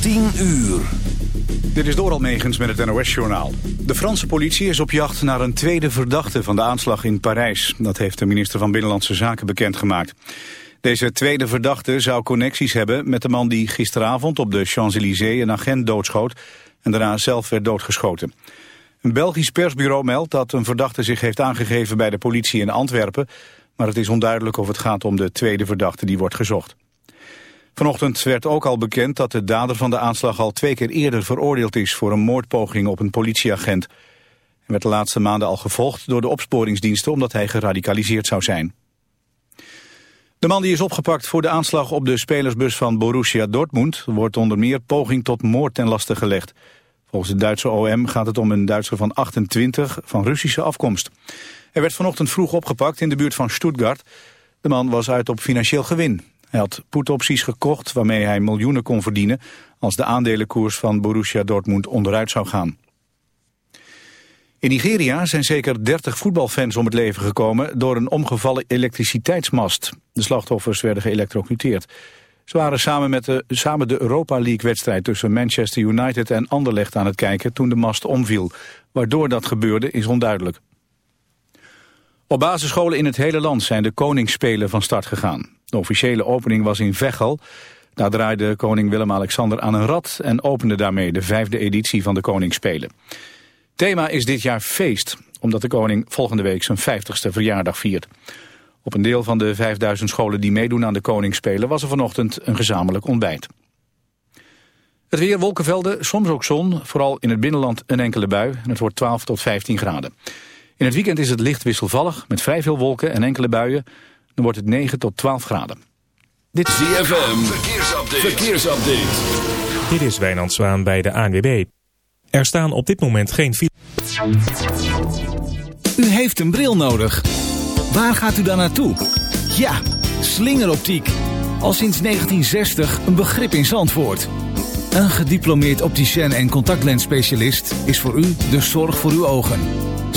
10 uur. Dit is Doral Megens met het NOS-journaal. De Franse politie is op jacht naar een tweede verdachte van de aanslag in Parijs. Dat heeft de minister van Binnenlandse Zaken bekendgemaakt. Deze tweede verdachte zou connecties hebben met de man die gisteravond op de Champs-Élysées een agent doodschoot en daarna zelf werd doodgeschoten. Een Belgisch persbureau meldt dat een verdachte zich heeft aangegeven bij de politie in Antwerpen, maar het is onduidelijk of het gaat om de tweede verdachte die wordt gezocht. Vanochtend werd ook al bekend dat de dader van de aanslag al twee keer eerder veroordeeld is voor een moordpoging op een politieagent. Hij werd de laatste maanden al gevolgd door de opsporingsdiensten omdat hij geradicaliseerd zou zijn. De man die is opgepakt voor de aanslag op de spelersbus van Borussia Dortmund wordt onder meer poging tot moord ten laste gelegd. Volgens het Duitse OM gaat het om een Duitser van 28 van Russische afkomst. Hij werd vanochtend vroeg opgepakt in de buurt van Stuttgart. De man was uit op financieel gewin. Hij had put-opties gekocht waarmee hij miljoenen kon verdienen... als de aandelenkoers van Borussia Dortmund onderuit zou gaan. In Nigeria zijn zeker 30 voetbalfans om het leven gekomen... door een omgevallen elektriciteitsmast. De slachtoffers werden geëlectrocuteerd. Ze waren samen, met de, samen de Europa League-wedstrijd... tussen Manchester United en Anderlecht aan het kijken toen de mast omviel. Waardoor dat gebeurde is onduidelijk. Op basisscholen in het hele land zijn de koningsspelen van start gegaan. De officiële opening was in Veghel. Daar draaide koning Willem-Alexander aan een rad... en opende daarmee de vijfde editie van de Koningsspelen. Thema is dit jaar feest, omdat de koning volgende week zijn 50ste verjaardag viert. Op een deel van de 5000 scholen die meedoen aan de Koningsspelen... was er vanochtend een gezamenlijk ontbijt. Het weer, wolkenvelden, soms ook zon. Vooral in het binnenland een enkele bui. Het wordt 12 tot 15 graden. In het weekend is het licht wisselvallig, met vrij veel wolken en enkele buien. Dan wordt het 9 tot 12 graden. Dit is ZFM, verkeersupdate. verkeersupdate. Dit is Wijnand Zwaan bij de ANWB. Er staan op dit moment geen U heeft een bril nodig. Waar gaat u dan naartoe? Ja, slingeroptiek. Al sinds 1960 een begrip in Zandvoort. Een gediplomeerd opticien en contactlensspecialist is voor u de zorg voor uw ogen.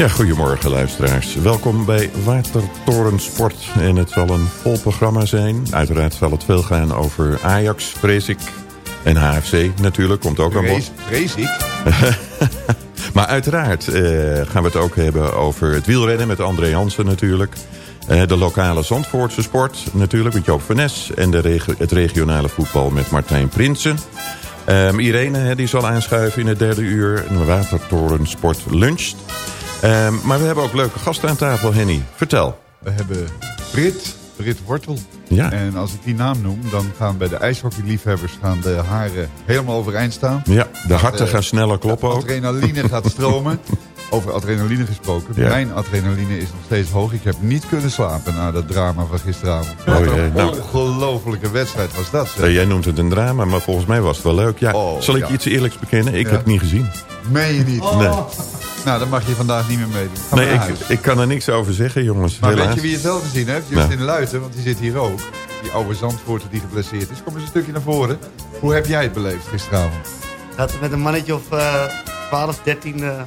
Ja, goedemorgen luisteraars. Welkom bij Watertorensport. En het zal een vol programma zijn. Uiteraard zal het veel gaan over Ajax, vrees ik. En HFC natuurlijk, komt ook aan bod. Vrees ik? maar uiteraard eh, gaan we het ook hebben over het wielrennen met André Jansen natuurlijk. Eh, de lokale Zandvoortse sport natuurlijk met Joop van Nes. En de het regionale voetbal met Martijn Prinsen. Um, Irene die zal aanschuiven in het derde uur. Een Watertorensport lunch. Um, maar we hebben ook leuke gasten aan tafel, Henny. Vertel. We hebben Brit, Brit Wortel. Ja. En als ik die naam noem, dan gaan bij de ijshockeyliefhebbers gaan de haren helemaal overeind staan. Ja, de harten gaan sneller kloppen ook. Adrenaline gaat stromen. Over adrenaline gesproken. Ja. Mijn adrenaline is nog steeds hoog. Ik heb niet kunnen slapen na dat drama van gisteravond. Oh, Wat een nou. ongelofelijke wedstrijd was dat. zeg. Eh, jij noemt het een drama, maar volgens mij was het wel leuk. Ja, Oh, zal ik ja. je iets eerlijks bekennen? Ik Ja. heb het niet gezien. Meen je niet? Nee. Nou, dan mag je vandaag niet meer meedoen. Nee, ik, ik kan er niks over zeggen, jongens. Maar helaas. weet je wie het wel gezien heeft? Justin Ja. Luiten, want die zit hier ook. Die oude Zandvoorter die geblesseerd is. Kom eens een stukje naar voren. Hoe heb jij het beleefd gisteravond? We met een mannetje of eh 12, 13 eh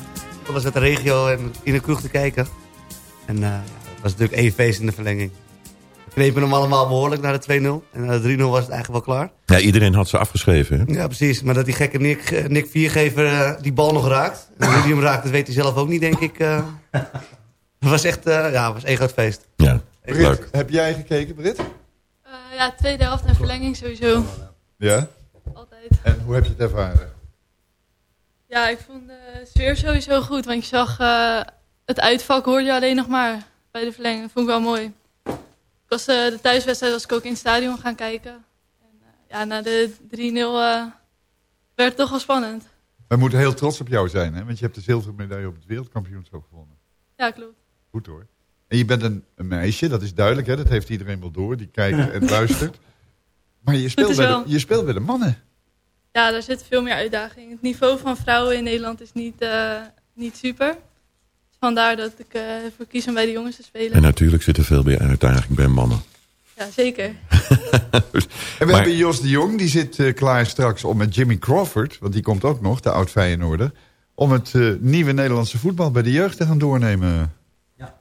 was uit de regio en in de kroeg te kijken. En eh, ja, het was natuurlijk één feest in de verlenging. We knepen hem allemaal behoorlijk naar de 2-0. En naar de 3-0 was het eigenlijk wel klaar. Ja, iedereen had ze afgeschreven, hè? Ja, precies. Maar dat die gekke Nick, eh, Nick Viergever eh, die bal nog raakt. En hoe die hem raakt, dat weet hij zelf ook niet, denk ik. eh. Het was echt eh, ja, was één groot feest. Ja, Brit, leuk. heb jij gekeken, Brit? Eh, ja, tweede helft en verlenging sowieso. Ja. Altijd. En hoe heb je het ervaren? Ja, ik vond de sfeer sowieso goed. Want je zag eh, het uitvak hoorde je alleen nog maar bij de verlenging. Dat vond ik wel mooi. Was, eh, de thuiswedstrijd was ik ook in het stadion gaan kijken. En, eh, ja, na de 3-0 eh, werd het toch wel spannend. We moeten heel trots op jou zijn, hè? Want je hebt de zilveren medaille op het wereldkampioenschap gewonnen. Ja, klopt. Goed hoor. En je bent een, een meisje, dat is duidelijk, hè? Dat heeft iedereen wel door, die kijkt en luistert. Maar je speelt, bij de, wel. je speelt bij de mannen. Ja, daar zit veel meer uitdaging. Het niveau van vrouwen in Nederland is niet, niet super. Vandaar dat ik eh ervoor kies om bij de jongens te spelen. En natuurlijk zit er veel meer uitdaging bij mannen. Ja, zeker. En we Maar- hebben Jos de Jong, die zit eh, klaar straks om met Jimmy Crawford... want die komt ook nog, de oud Feyenoorder... om het eh, nieuwe Nederlandse voetbal bij de jeugd te gaan doornemen. Ja,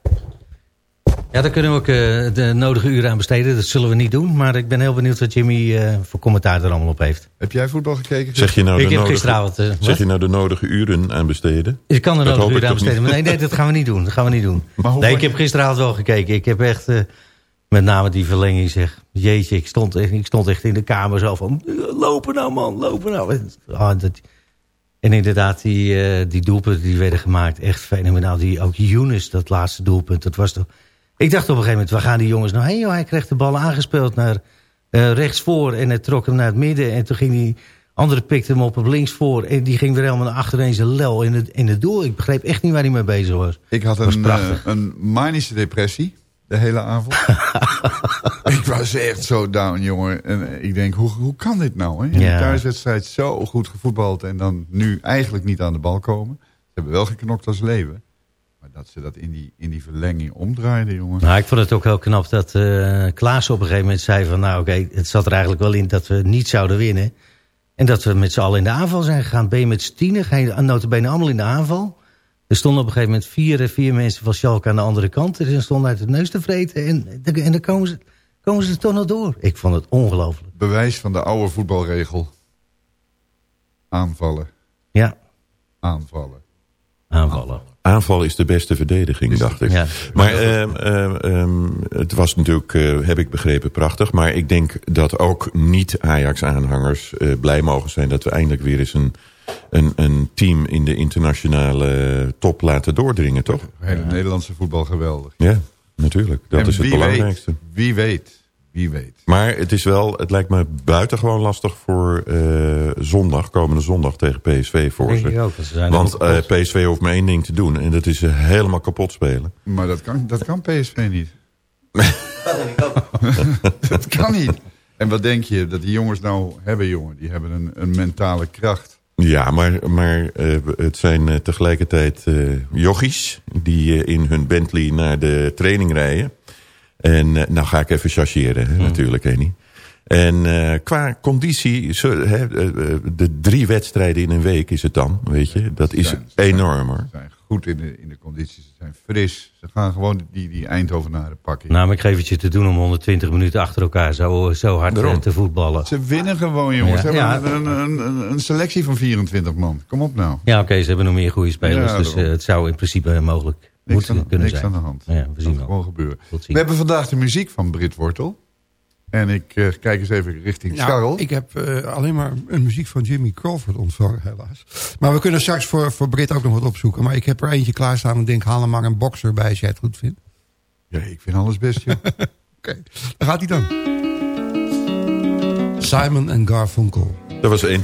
daar kunnen we ook eh, de nodige uren aan besteden. Dat zullen we niet doen. Maar ik ben heel benieuwd wat Jimmy eh, voor commentaar er allemaal op heeft. Heb jij voetbal gekeken? Zeg je nou, ik de heb nodige, gisteravond... eh, zeg je nou de nodige uren aan besteden? Je kan er Dat nodige ik uren aan besteden. Maar nee, nee, dat gaan we niet doen. Dat gaan we niet doen. Maar Nee, ik heb gisteravond wel gekeken. Ik heb echt... eh, met name die verlenging zeg. Jeetje, ik stond, echt, ik stond echt in de kamer zo van... Lopen nou man, lopen nou. Ah, dat, en inderdaad, die, eh, die doelpunten die werden gemaakt. Echt fenomenaal. Die, ook Younes, dat laatste doelpunt. Dat was toch... Ik dacht op een gegeven moment, waar gaan die jongens nou heen? joh? Hij kreeg de bal aangespeeld naar eh rechts voor. En hij trok hem naar het midden. En toen ging die andere pikte hem op op links voor. En die ging weer helemaal naar achterin zijn lel in het, in het doel. Ik begreep echt niet waar hij mee bezig was. Ik had een, eh, een manische depressie de hele avond. ik was echt zo down, jongen. En eh, ik denk, hoe, hoe kan dit nou? Hè? In Ja. de thuiswedstrijd zo goed gevoetbald... en dan nu eigenlijk niet aan de bal komen. Ze hebben wel geknokt als leeuwen. Dat ze dat in die, in die verlenging omdraaiden, jongen. Nou, ik vond het ook heel knap dat eh Klaas op een gegeven moment zei van... nou oké, het zat er eigenlijk wel in dat we niet zouden winnen. En dat we met z'n allen in de aanval zijn gegaan. Ben je met z'n tienen, je notabene allemaal in de aanval. Er stonden op een gegeven moment vier, eh, vier mensen van Schalke aan de andere kant. En ze stonden uit het neus te vreten. En, en dan komen ze, komen ze er toch nog door. Ik vond het ongelooflijk. Bewijs van de oude voetbalregel. Aanvallen, Ja, aanvallen. aanvallen. Aanval is de beste verdediging, dacht ik. Ja. Maar ehm, ehm, ehm, het was natuurlijk, eh, heb ik begrepen, prachtig. Maar ik denk dat ook niet-Ajax-aanhangers eh, blij mogen zijn... dat we eindelijk weer eens een, een, een team in de internationale top laten doordringen, toch? Nederlandse voetbal geweldig. Ja, natuurlijk. Dat En is het belangrijkste. Weet, wie weet, wie weet. Maar het is wel, het lijkt me buitengewoon lastig voor eh, zondag, komende zondag tegen PSV voor ze. ik ook. want ze zijn Want ook eh. PSV hoeft maar één ding te doen. En dat is eh, helemaal kapot spelen. Maar dat kan, dat kan PSV niet. dat kan niet. En wat denk je dat die jongens nou hebben, jongen? Die hebben een, een mentale kracht. Ja, maar, maar eh, het zijn tegelijkertijd eh jochies die in hun Bentley naar de training rijden. En eh, nou ga ik even chargeren, hè, natuurlijk, Henny. En eh, qua conditie, zo, hè, eh, de drie wedstrijden in een week is het dan, weet je. Dat is zijn- ze zijn- enorm hoor. Ze zijn goed in de, in de condities. Ze zijn fris. Ze gaan gewoon die, die Eindhovenaren pakken. Nou, maar ik geef het je te doen om 120 minuten achter elkaar zo, zo hard Daarom. te voetballen. Ze winnen gewoon, jongens. Ja. Ze hebben Ja. een, een, selectie van 24 man. Kom op nou. Ja, oké, ze hebben nog meer goede spelers. Ja, dus het zou in principe mogelijk Niks, aan, kunnen niks zijn. aan de hand. Ja, we zien Dat wel. gewoon gebeuren. We hebben vandaag de muziek van Brit Wortel. En ik eh, kijk eens even richting Nou, Charles. ik heb eh, alleen maar een muziek van Jimmy Crawford ontvangen, helaas. Maar we kunnen straks voor, voor Brit ook nog wat opzoeken. Maar ik heb er eentje klaarstaan en denk, haal er maar een boxer bij als jij het goed vindt. Ja, ik vind alles best, joh. Oké, daar gaat hij dan. Simon en Garfunkel. Dat was één.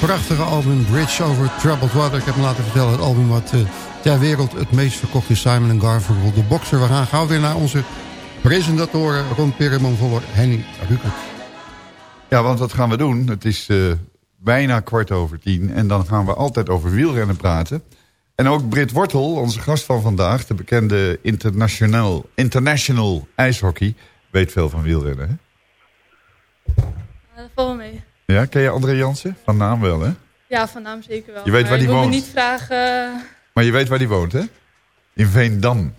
Prachtige album Bridge Over Troubled Water. Ik heb me laten vertellen het album wat eh, ter wereld het meest verkocht is. Simon Garfunkel, de bokser. We gaan gauw weer naar onze presentatoren Ron Pereman Voller, Henny Rukert. Ja, want wat gaan we doen? Het is eh, bijna kwart over tien. En dan gaan we altijd over wielrennen praten. En ook Britt Wortel, onze gast van vandaag... de bekende international, international ijshockey... weet veel van wielrennen, hè? Uh, wel mee. Ja, ken je André Jansen? Van naam wel, hè? Ja, van naam zeker wel. Je weet maar waar die ik wil woont. me niet vragen... Maar je weet waar die woont, hè? In Veendam.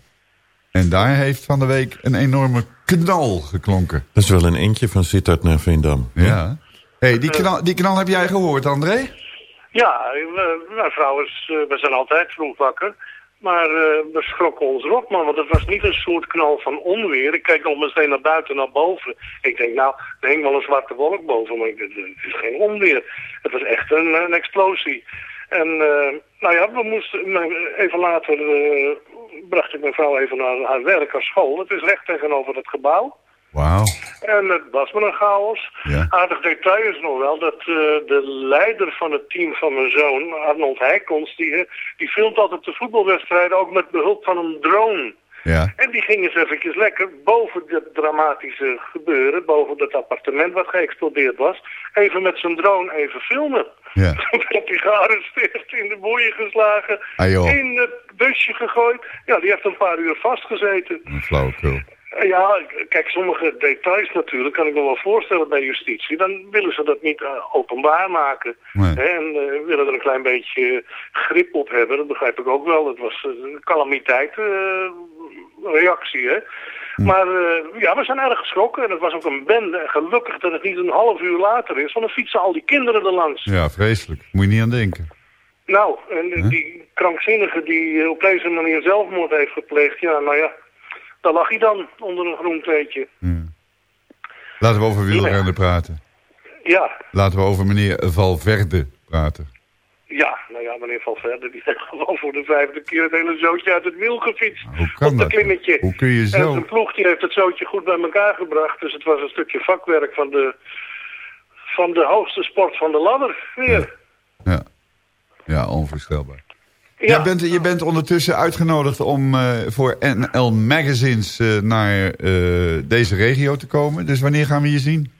En daar heeft van de week een enorme knal geklonken. Dat is wel een eentje van Sittard naar Veendam. Ja. hey, die, knal, die knal heb jij gehoord, André? Ja, we- mijn vrouw is, eh, we zijn altijd vroeg wakker. Maar eh, we schrokken ons rot, man. Want het was niet een soort knal van onweer. Ik keek nog meteen naar buiten, naar boven. Ik denk, nou, er hing wel een zwarte wolk boven. Maar het is geen onweer. Het was echt een, een explosie. En, eh, nou ja, we moesten... nou, Even later eh, bracht ik mijn vrouw even naar haar werk, haar school. Het is recht tegenover het gebouw. Wauw. En het was maar een chaos. Aardig detail is nog wel dat eh, de leider van het team van mijn zoon, Arnold Heikons, die, eh, die filmt altijd de voetbalwedstrijden ook met behulp van een drone. Ja. En die gingen eens eventjes lekker boven dat dramatische gebeuren, boven dat appartement wat geëxplodeerd was, even met zijn drone even filmen. Ja. Toen werd hij gearresteerd, in de boeien geslagen, Ah, in het busje gegooid. Ja, die heeft een paar uur vastgezeten. Een flauwekul. Eh, Ja, kijk, sommige details natuurlijk kan ik me wel voorstellen bij justitie. Dan willen ze dat niet eh, openbaar maken. Nee. Hè, en eh, willen er een klein beetje grip op hebben. Dat begrijp ik ook wel. Het was een calamiteit eh, reactie, hè. Maar eh, ja, we zijn erg geschrokken. En het was ook een bende. En gelukkig dat het niet een half uur later is. Want dan fietsen al die kinderen er langs. Ja, vreselijk. Moet je niet aan denken. Nou, en die krankzinnige die op deze manier zelfmoord heeft gepleegd. Ja, nou ja, daar lag hij dan onder een groen kleedje. Laten we over wielrennen praten. Ja, Laten we over meneer Valverde praten. ja, nou ja, meneer Valverde, die heeft gewoon voor de vijfde keer het hele zootje uit het wiel gefietst. Hoe kan op dat? klimmetje. Hoe kun je En zo... zijn ploeg die heeft het zootje goed bij elkaar gebracht. Dus het was een stukje vakwerk van de, van de hoogste sport van de ladder weer. Ja, ja onvoorstelbaar. Jij bent, je bent ondertussen uitgenodigd om eh, voor NL Magazines eh, naar eh, deze regio te komen. Dus wanneer gaan we je zien?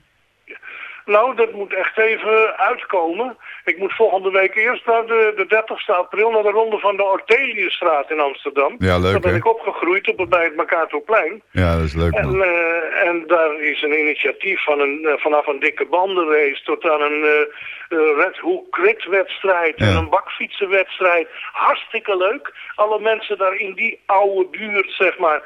Nou, dat moet echt even uitkomen. Ik moet volgende week eerst naar de, de 30ste april naar de ronde van de Orteliusstraat in Amsterdam. Ja, leuk, Daar ben ik opgegroeid op, bij het Mercatorplein. Ja, dat is leuk En, eh, en daar is een initiatief van een, eh, vanaf een dikke bandenrace tot aan een eh, Red Hook Crit wedstrijd en een bakfietsenwedstrijd. Hartstikke leuk. Alle mensen daar in die oude buurt, zeg maar.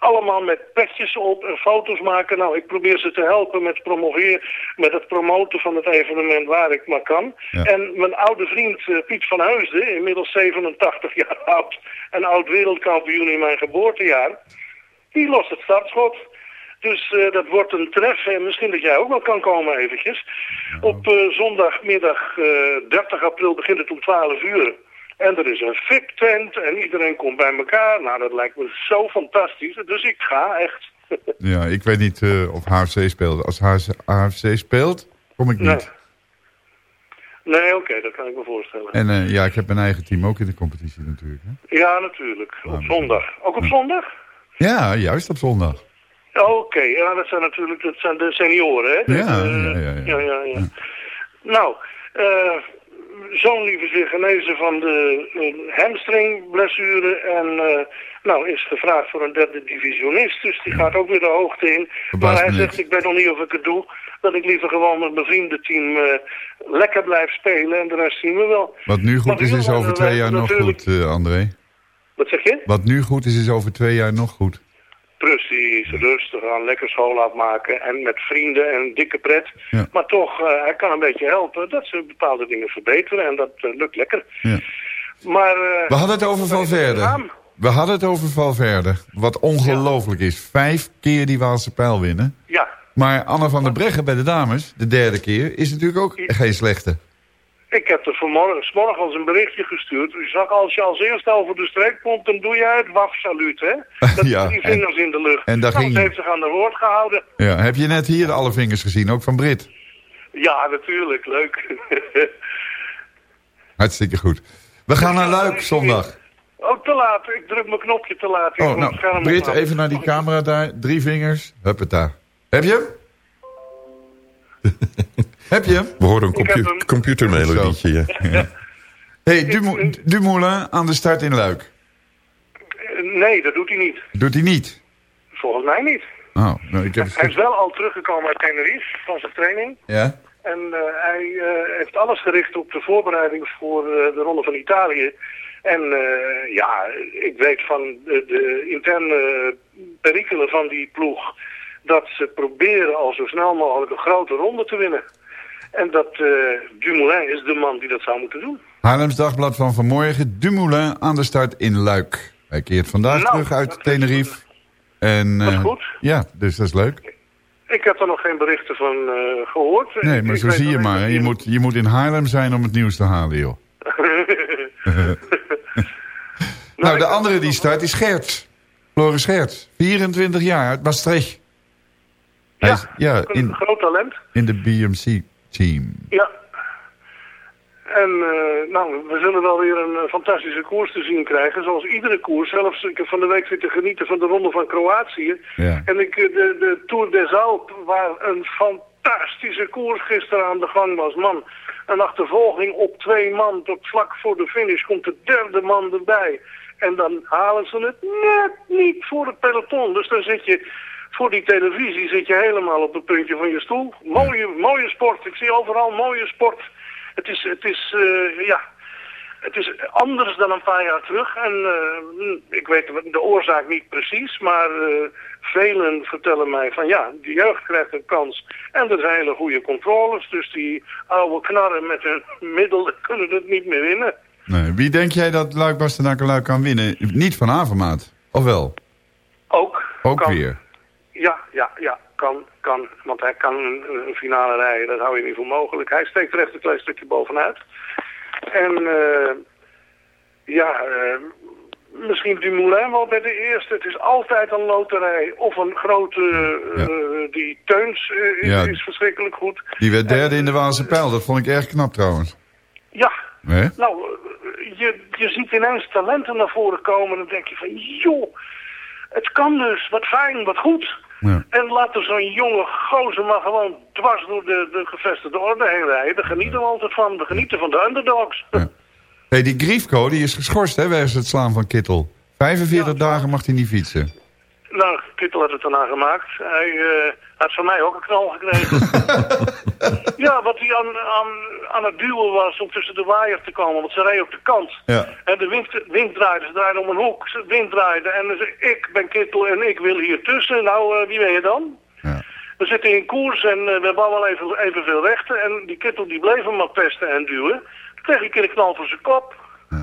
Allemaal met petjes op en foto's maken. Nou, ik probeer ze te helpen met promoveren, met het promoten van het evenement waar ik maar kan. En mijn oude vriend eh, Piet van Heusden, inmiddels 87 jaar oud en oud wereldkampioen in mijn geboortejaar, die lost het startschot. Dus eh, dat wordt een tref en misschien dat jij ook wel kan komen eventjes. Op eh, zondagmiddag eh 30 april begint het om 12 uur. En er is een VIP-tent en iedereen komt bij elkaar. Nou, dat lijkt me zo fantastisch. Dus ik ga echt. Ja, ik weet niet eh, of HFC speelt. Als HFC speelt, kom ik niet. Nee, nee oké, dat kan ik me voorstellen. En eh, ja, ik heb mijn eigen team ook in de competitie natuurlijk. Hè? Ja, natuurlijk. Op zondag. Ook op zondag? Ja, juist op zondag. Oké, ja, dat zijn natuurlijk dat zijn de senioren, hè? Ja, eh, ja, ja, ja. ja, ja, ja. Nou, eh zoon lieve zich genezen van de eh, hamstringblessure en eh, nou is gevraagd voor een derde divisionist, dus die gaat ook weer de hoogte in. Maar hij zegt, ik weet nog niet of ik het doe, dat ik liever gewoon met mijn vriendenteam eh, lekker blijf spelen en de rest zien we wel. Wat nu Maar goed is, is over twee jaar nog natuurlijk- goed, André. Wat zeg je? Wat nu goed is, is over twee jaar nog goed. Precies, rustig aan, lekker school afmaken en met vrienden en dikke pret. Ja. Maar toch, eh, hij kan een beetje helpen dat ze bepaalde dingen verbeteren en dat eh, lukt lekker. Ja. Maar, eh, We hadden het over Valverde. We hadden het over Valverde. Wat ongelooflijk is. Vijf keer die Waalse pijl winnen. Ja, Maar Anna van der Breggen bij de dames, de derde keer, is natuurlijk ook geen slechte. Ik heb er vanmorgen 's morgens een berichtje gestuurd. U zag, als je als eerste over de streep komt, dan doe je het waf-saluut, hè? Dat Ja, die en- vingers in de lucht. en daar nou, ging heeft zich aan haar woord gehouden. Ja, heb je net hier alle vingers gezien, ook van Brit? Ja, natuurlijk, leuk. Hartstikke goed. We gaan naar Luik zondag. oh, te laat. Ik druk mijn knopje te laat. Ik Oh, nou, scherm Brit, even naar die camera daar. Drie vingers. Huppeta. Heb je hem? heb je hem? We horen een computermelodietje. Ja. hey, Dumo- Dumoulin aan de start in Luik. Nee, dat doet hij niet. Doet hij niet? Volgens mij niet. Oh, nou, ik heb het Hij is wel al teruggekomen uit Tenerife van zijn training. Ja? En eh, hij eh, heeft alles gericht op de voorbereiding voor eh, de Ronde van Italië. En eh, ja, ik weet van de, de interne perikelen van die ploeg... dat ze proberen al zo snel mogelijk een grote ronde te winnen. En dat eh, Dumoulin is de man die dat zou moeten doen. Haarlems Dagblad van vanmorgen. Dumoulin aan de start in Luik. Hij keert vandaag Nou, terug uit Tenerife. En, Dat is eh, goed. Ja, dus dat is leuk. Ik heb er nog geen berichten van eh, gehoord. Nee, maar ik zo zie je maar. Je moet, je moet in Haarlem zijn om het nieuws te halen, joh. nou, de andere die start is Gert. Floris Gert. 24 jaar uit Maastricht. Hij Ja, is- ja een groot talent. in de BMC-team. Ja. En eh, nou, we zullen wel weer een eh, fantastische koers te zien krijgen. Zoals iedere koers. Zelfs ik heb van de week zitten genieten van de Ronde van Kroatië. Ja. En ik, eh, de, de Tour des Alpes, waar een fantastische koers gisteren aan de gang was. Man, een achtervolging op twee man. Tot vlak voor de finish komt de derde man erbij. En dan halen ze het net niet voor het peloton. Dus dan zit je voor die televisie zit je helemaal op het puntje van je stoel. Mooie, mooie sport. Ik zie overal mooie sport. Het is, het is, eh, ja, het is anders dan een paar jaar terug. En eh, ik weet de oorzaak niet precies, maar eh, velen vertellen mij van ja, de jeugd krijgt een kans. En er zijn hele goede controles, dus die oude knarren met hun middelen kunnen het niet meer winnen. Nee. Wie denk jij dat Luik Bastenaken Luik kan winnen? Niet van Avermaat, of wel? Ook. Ook kan. weer. Ja, ja, ja, kan, kan. Want hij kan een, een finale rijden, dat hou je niet voor mogelijk. Hij steekt er echt een klein stukje bovenuit. En eh, ja, eh, misschien Dumoulin wel bij de eerste. Het is altijd een loterij. Of een grote, eh, die Teuns is, Ja. is verschrikkelijk goed. Die werd derde in de Waalse pijl. Dat vond ik erg knap trouwens. Ja, Hè? nou, je, je ziet ineens talenten naar voren komen en dan denk je van, joh, het kan dus, wat fijn, wat goed. Ja. En laat er zo'n jonge gozer maar gewoon dwars door de, de gevestigde orde heen rijden. Daar genieten we altijd van. We genieten van de underdogs. Hey, die Griefko die is geschorst hè, wegens het slaan van Kittel. 45 dagen mag hij niet fietsen. Nou, Kittel had het erna gemaakt. Hij eh, had van mij ook een knal gekregen. ja, wat hij aan, aan, aan het duwen was om tussen de waaier te komen. Want ze reed op de kant. Ja. En de wind, wind draaide, ze draaide om een hoek. De wind draaide en dan zei ik ben Kittel en ik wil hier tussen. Nou, eh, wie ben je dan? We zitten in koers en eh, we hebben allemaal even, evenveel rechten. En die Kittel die bleef hem maar pesten en duwen. Toen kreeg ik een keer een knal voor zijn kop.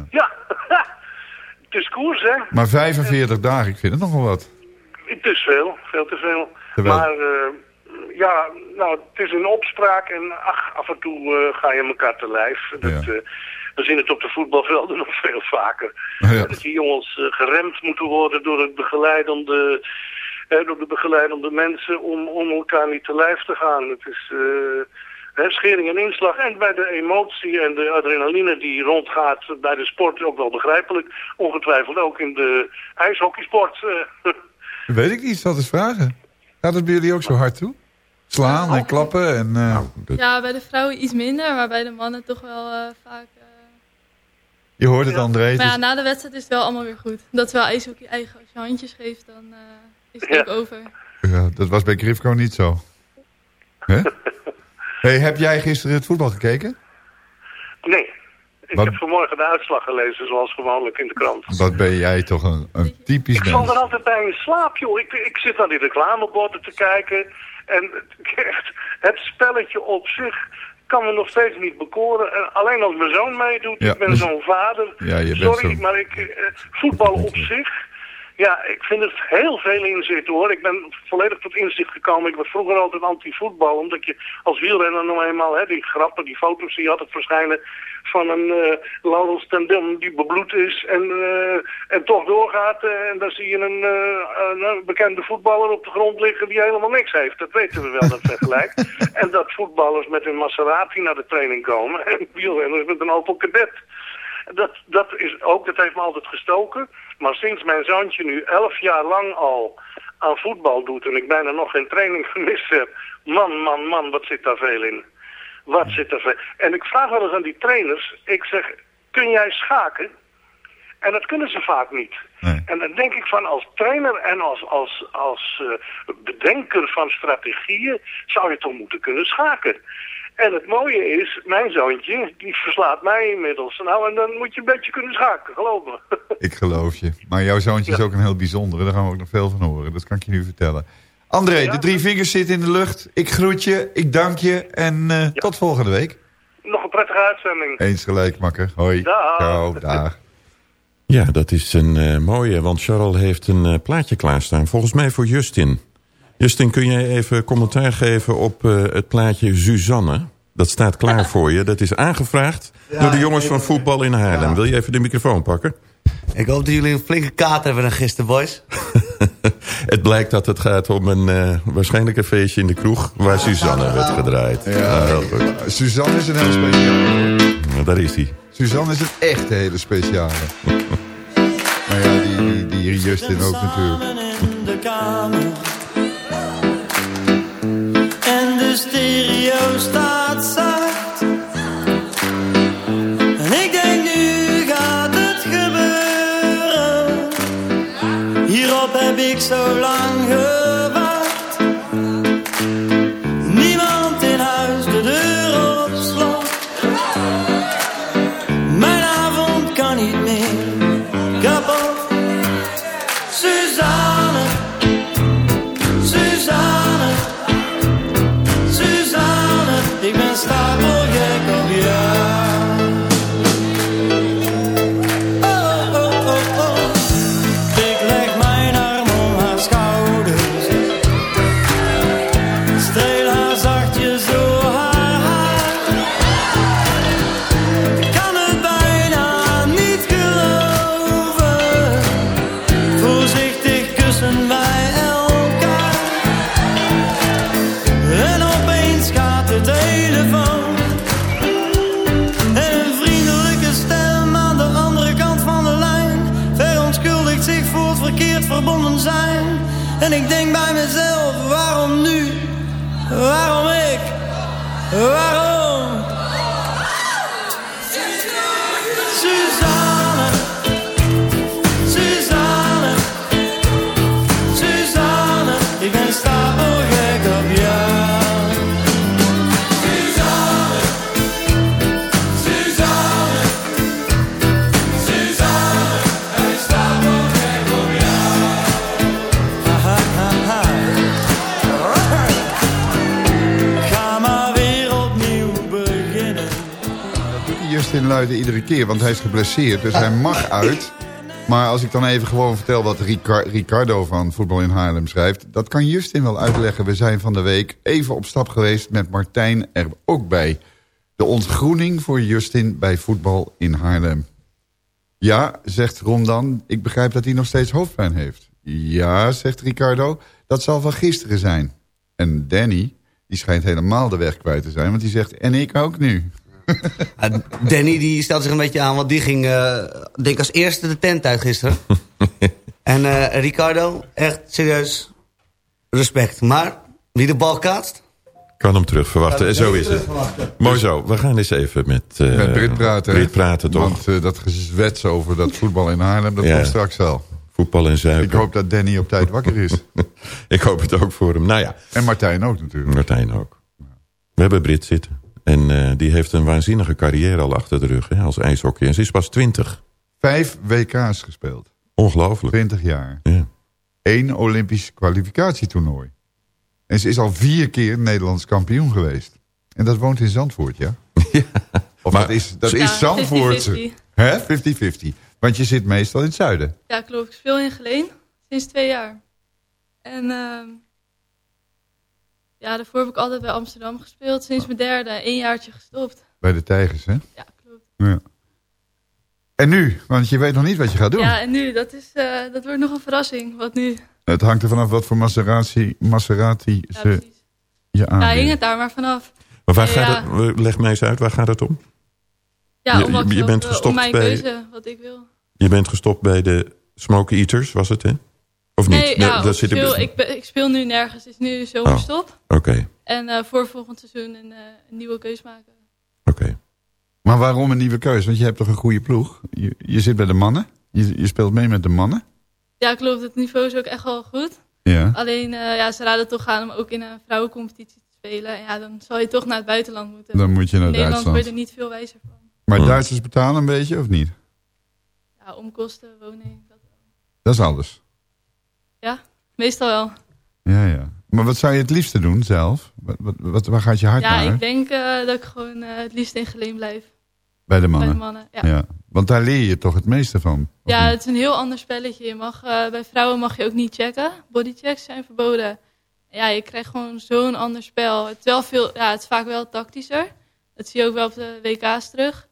Ja, het is koers hè. Maar 45 dagen, ik vind het nogal wat. Het is veel, veel te veel. Terwijl- Maar eh, ja, nou, het is een opspraak en ach, af en toe eh, ga je elkaar te lijf. Dat, eh, we zien het op de voetbalvelden nog veel vaker. Ja. Dat die jongens geremd moeten worden door, het begeleidende, door de begeleidende mensen om, om elkaar niet te lijf te gaan. Het is schering en inslag. En bij de emotie en de adrenaline die rondgaat bij de sport ook wel begrijpelijk. Ongetwijfeld ook in de ijshockeysport. Weet ik niet, dat is vragen. Gaat het bij jullie ook zo hard toe? Slaan en klappen en... eh, Ja, bij de vrouwen iets minder, maar bij de mannen toch wel eh, vaak. eh. je hoort het, André. Maar ja, is- na de wedstrijd is het wel allemaal weer goed. Dat is wel ijshockey eigen. Als je handjes geeft, dan eh, is het Ja. ook over. ja, dat was bij Grifko niet zo. Hè? hey, heb jij gisteren het voetbal gekeken? Nee. Ik heb vanmorgen de uitslag gelezen, zoals gewoonlijk in de krant. Wat ben jij toch een, een typisch Ik val mens. er altijd bij in slaap, joh. Ik, ik zit naar die reclameborden te kijken. En het- echt, het spelletje op zich kan me nog steeds niet bekoren. En alleen als mijn zoon meedoet, Ja, ik ben dus- zo'n vader. Ja, je bent Sorry, zo- maar ik, eh, voetbal op zich... Ja, ik vind het heel veel inzicht hoor. Ik ben volledig tot inzicht gekomen. Ik was vroeger altijd anti-voetbal. Omdat je als wielrenner nog eenmaal, hè, die grappen, die foto's die je altijd verschijnen van een eh Laurens ten Dam die bebloed is en, eh, en toch doorgaat. eh, en dan zie je een, eh, een bekende voetballer op de grond liggen die helemaal niks heeft. Dat weten we wel, dat vergelijk. en dat voetballers met een Maserati naar de training komen en wielrenners met een Opel Kadett. Dat, dat is ook, dat heeft me altijd gestoken. Maar sinds mijn zoontje nu elf jaar lang al aan voetbal doet en ik bijna nog geen training gemist heb. Man, man, man, wat zit daar veel in. Wat zit er veel. En ik vraag wel eens aan die trainers, ik zeg, kun jij schaken? En dat kunnen ze vaak niet. En dan denk ik van als trainer en als, als, als eh, bedenker van strategieën zou je toch moeten kunnen schaken. En het mooie is, mijn zoontje, die verslaat mij inmiddels. Nou, en dan moet je een beetje kunnen schaken, geloof me. Ik geloof je. Maar jouw zoontje is ook een heel bijzondere. Daar gaan we ook nog veel van horen. Dat kan ik je nu vertellen. André, de drie vingers zitten in de lucht. Ik groet je, ik dank je en eh, tot volgende week. Nog een prettige uitzending. Eens gelijk, makker. Hoi. Dag. Ciao, dag. Ja, dat is een eh, mooie, want Charles heeft een eh, plaatje klaarstaan. Volgens mij voor Justin. Justin, kun jij even commentaar geven op eh, het plaatje Suzanne? Dat staat klaar voor je. Dat is aangevraagd door de jongens van voetbal in Haarlem. Wil je even de microfoon pakken? Ik hoop dat jullie een flinke kater hebben dan gisteren, boys. Het blijkt dat het gaat om een eh, waarschijnlijk een feestje in de kroeg... waar Suzanne werd gedraaid. Ja. Ah, heel goed. Suzanne is een heel speciaal. Nou, daar is hij. Suzanne is een echt hele speciale. maar ja, die, die, die Justin ook natuurlijk. in de kamer. Stereo staat zacht. En ik denk nu gaat het gebeuren. Hierop heb ik zo lang gewacht. Iedere keer, want hij is geblesseerd. Dus hij mag uit. Maar als ik dan even gewoon vertel wat Ricar- Ricardo van Voetbal in Haarlem schrijft... dat kan Justin wel uitleggen. We zijn van de week even op stap geweest met Martijn er ook bij. De ontgroening voor Justin bij Voetbal in Haarlem. Ja, zegt Ron dan, ik begrijp dat hij nog steeds hoofdpijn heeft. Ja, zegt Ricardo, dat zal van gisteren zijn. En Danny, die schijnt helemaal de weg kwijt te zijn... want die zegt, en ik ook nu. Ja, Danny die stelt zich een beetje aan, want die ging, eh denk als eerste de tent uit gisteren. en eh, Ricardo, echt serieus, respect. Maar wie de bal kaatst, Kan hem terug verwachten. En zo is het. Mooi zo. We gaan eens even met, eh Met Brit praten. Brit praten, toch? Want eh, dat gezwets over dat voetbal in Haarlem, dat Ja. komt straks wel. Voetbal en zuipen. Ik hoop dat Danny op tijd wakker is. Ik hoop het ook voor hem. Nou ja. En Martijn ook natuurlijk. Martijn ook. We hebben Brit zitten. En eh, die heeft een waanzinnige carrière al achter de rug hè, als ijshockey. En ze is pas 20. Vijf WK's gespeeld. Ongelooflijk. 20 jaar. Ja. Eén Olympisch kwalificatietoernooi. En ze is al vier keer Nederlands kampioen geweest. En dat woont in Zandvoort, ja? Of dat is, dat Ja, is Zandvoort. 50-50. Hè? 50-50. Want je zit meestal in het zuiden. Ja, klopt. Ik speel in Geleen sinds twee jaar. En ehm, ja, daarvoor heb ik altijd bij Amsterdam gespeeld. Sinds mijn derde, één jaartje gestopt. Bij de Tijgers, hè? Ja, klopt. Ja. En nu? Want je weet nog niet wat je gaat doen. Ja, en nu, dat, is, eh, dat wordt nog een verrassing. Wat nu? Het hangt er vanaf wat voor Maserati, Maserati Ja, ze precies. je Ja, hing het daar maar vanaf. Maar waar Ja, gaat het, leg mij eens uit, waar gaat het om? Ja, Je- omdat je- ik je bent op, gestopt om mijn bij- keuze, wat ik wil. Je bent gestopt bij de Smoke Eaters, was het hè? Of niet? Nee, ja, dat ik, zit er- speel, ik, ben- ik speel nu nergens. Het is nu zomerstop. Oké, En eh, voor volgend seizoen een, eh, een nieuwe keus maken. oké. Maar waarom een nieuwe keuze? Want je hebt toch een goede ploeg? Je, je zit bij de mannen. Je, je speelt mee met de mannen. Ja, klopt. Het niveau is ook echt wel goed. Ja. Alleen, eh, ja, ze raden toch aan om ook in een vrouwencompetitie te spelen. En ja, dan zal je toch naar het buitenland moeten. Dan moet je naar in Nederland Duitsland. word je er niet veel wijzer van. Maar Hm. Duitsers betalen een beetje of niet? Ja, omkosten, woning. Dat, Dat is alles. Ja, meestal wel. Ja, ja. Maar wat zou je het liefste doen zelf? Wat, wat, wat- waar gaat je hart Ja, naar? ik denk eh, dat ik gewoon eh, het liefst in Geleen blijf. Bij de Bij mannen. de mannen, ja. Want daar leer je toch het meeste van? Ja, het is een heel ander spelletje. Je mag, eh, bij vrouwen mag je ook niet checken. Bodychecks zijn verboden. Ja, je krijgt gewoon zo'n ander spel. Het is, wel veel, ja, het is vaak wel tactischer. Dat zie je ook wel op de WK's terug.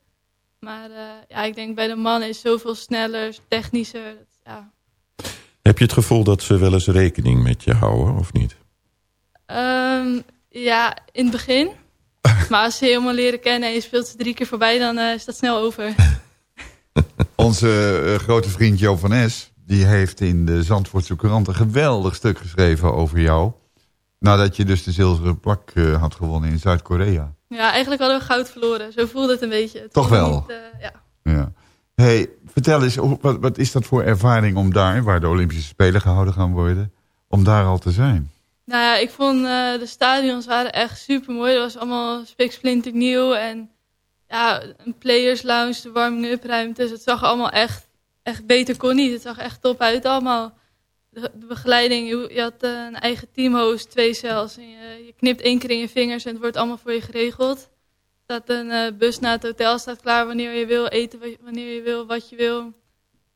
Maar ja, ik denk bij de mannen is het zoveel sneller, technischer. Dat, ja. Heb je het gevoel dat ze wel eens rekening met je houden, of niet? Ehm, ja, in het begin. Maar als ze je helemaal leren kennen en je speelt ze drie keer voorbij, dan eh, is dat snel over. Onze eh, grote vriend van Es... die heeft in de Zandvoortse Courant een geweldig stuk geschreven over jou. Nadat je dus de zilveren plak eh, had gewonnen in Zuid-Korea. Ja, eigenlijk hadden we goud verloren. Zo voelde het een beetje. Het Toch wel? niet, ja. Ja. Hey, vertel eens, wat, wat is dat voor ervaring om daar... waar de Olympische Spelen gehouden gaan worden... om daar al te zijn? Nou ja, ik vond eh, de stadions waren echt super mooi. Het was allemaal spiksplinter nieuw. En ja, een players lounge, de warming-up ruimtes. Het zag allemaal echt, echt beter kon niet. Het zag echt top uit allemaal. De, begeleiding, je, je had eh, een eigen teamhost, twee zelfs. En je, je knipt één keer in je vingers en het wordt allemaal voor je geregeld. Staat een eh, bus naar het hotel, staat klaar wanneer je wil, eten wa- wanneer je wil, wat je wil.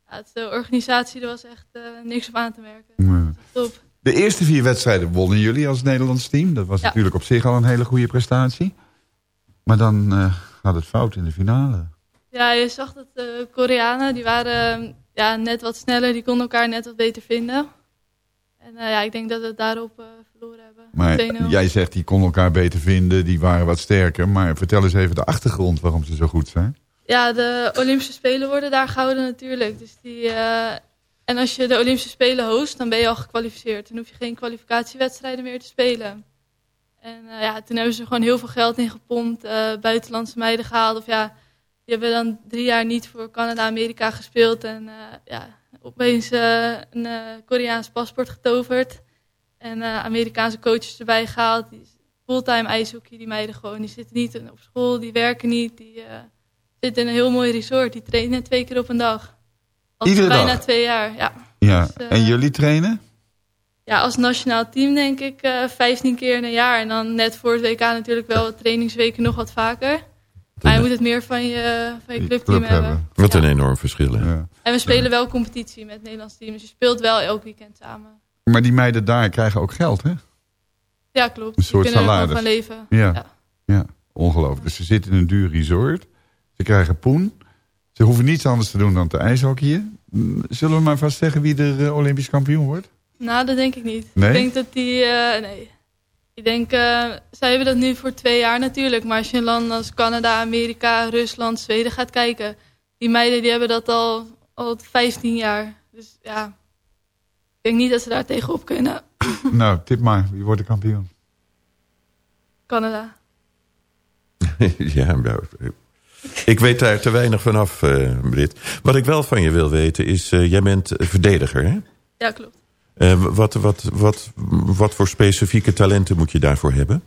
Ja, het, de organisatie, er was echt eh, niks op aan te merken. Top. De eerste vier wedstrijden wonnen jullie als Nederlands team. Dat was Ja. natuurlijk op zich al een hele goede prestatie. Maar dan eh, gaat het fout in de finale. Ja, je zag dat de Koreanen, die waren eh, ja, net wat sneller, die konden elkaar net wat beter vinden. En eh, ja, ik denk dat het daarop eh. Maar 2-0. jij zegt die konden elkaar beter vinden, die waren wat sterker. Maar vertel eens even de achtergrond waarom ze zo goed zijn. Ja, de Olympische Spelen worden daar gehouden natuurlijk. Dus die, eh, en als je de Olympische Spelen host, dan ben je al gekwalificeerd. Dan hoef je geen kwalificatiewedstrijden meer te spelen. En eh, ja, toen hebben ze gewoon heel veel geld in gepompt. eh, buitenlandse meiden gehaald. Of ja, die hebben dan drie jaar niet voor Canada, Amerika gespeeld. En ja, opeens een Koreaans paspoort getoverd. En eh, Amerikaanse coaches erbij gehaald. Die fulltime ijshockey, die meiden gewoon. Die zitten niet op school, die werken niet. Die eh, zitten in een heel mooi resort. Die trainen twee keer op een dag. Al Iedere bijna dag? twee jaar, ja. Ja, Dus, eh, en jullie trainen? Ja, als nationaal team denk ik eh 15 keer in een jaar. En dan net voor het WK natuurlijk wel wat trainingsweken nog wat vaker. Maar je moet het meer van je, van je clubteam hebben. Wat een enorm verschil, hè? En we spelen wel competitie met het Nederlands team. Dus je speelt wel elk weekend samen. Maar die meiden daar krijgen ook geld, hè? Ja, klopt. Een soort salaris. van leven. Ja. Ja. ja. ongelooflijk. Dus ze zitten in een duur resort. Ze krijgen poen. Ze hoeven niets anders te doen dan te ijshockeyen. Mm, Zullen we maar vast zeggen wie er eh, Olympisch kampioen wordt? Nou, dat denk ik niet. Nee? Ik denk dat die... eh, nee. Ik denk... eh, zij hebben dat nu voor twee jaar natuurlijk. Maar als je in landen als Canada, Amerika, Rusland, Zweden gaat kijken... Die meiden die hebben dat al, al 15 jaar. Dus ja... Ik denk niet dat ze daar tegenop kunnen. nou, tip maar. Wie wordt de kampioen? Canada. ja, nou, ik weet daar te weinig vanaf, eh Brit. Wat ik wel van je wil weten is, eh, jij bent verdediger, hè? Ja, klopt. Eh, wat, wat, wat, wat voor specifieke talenten moet je daarvoor hebben?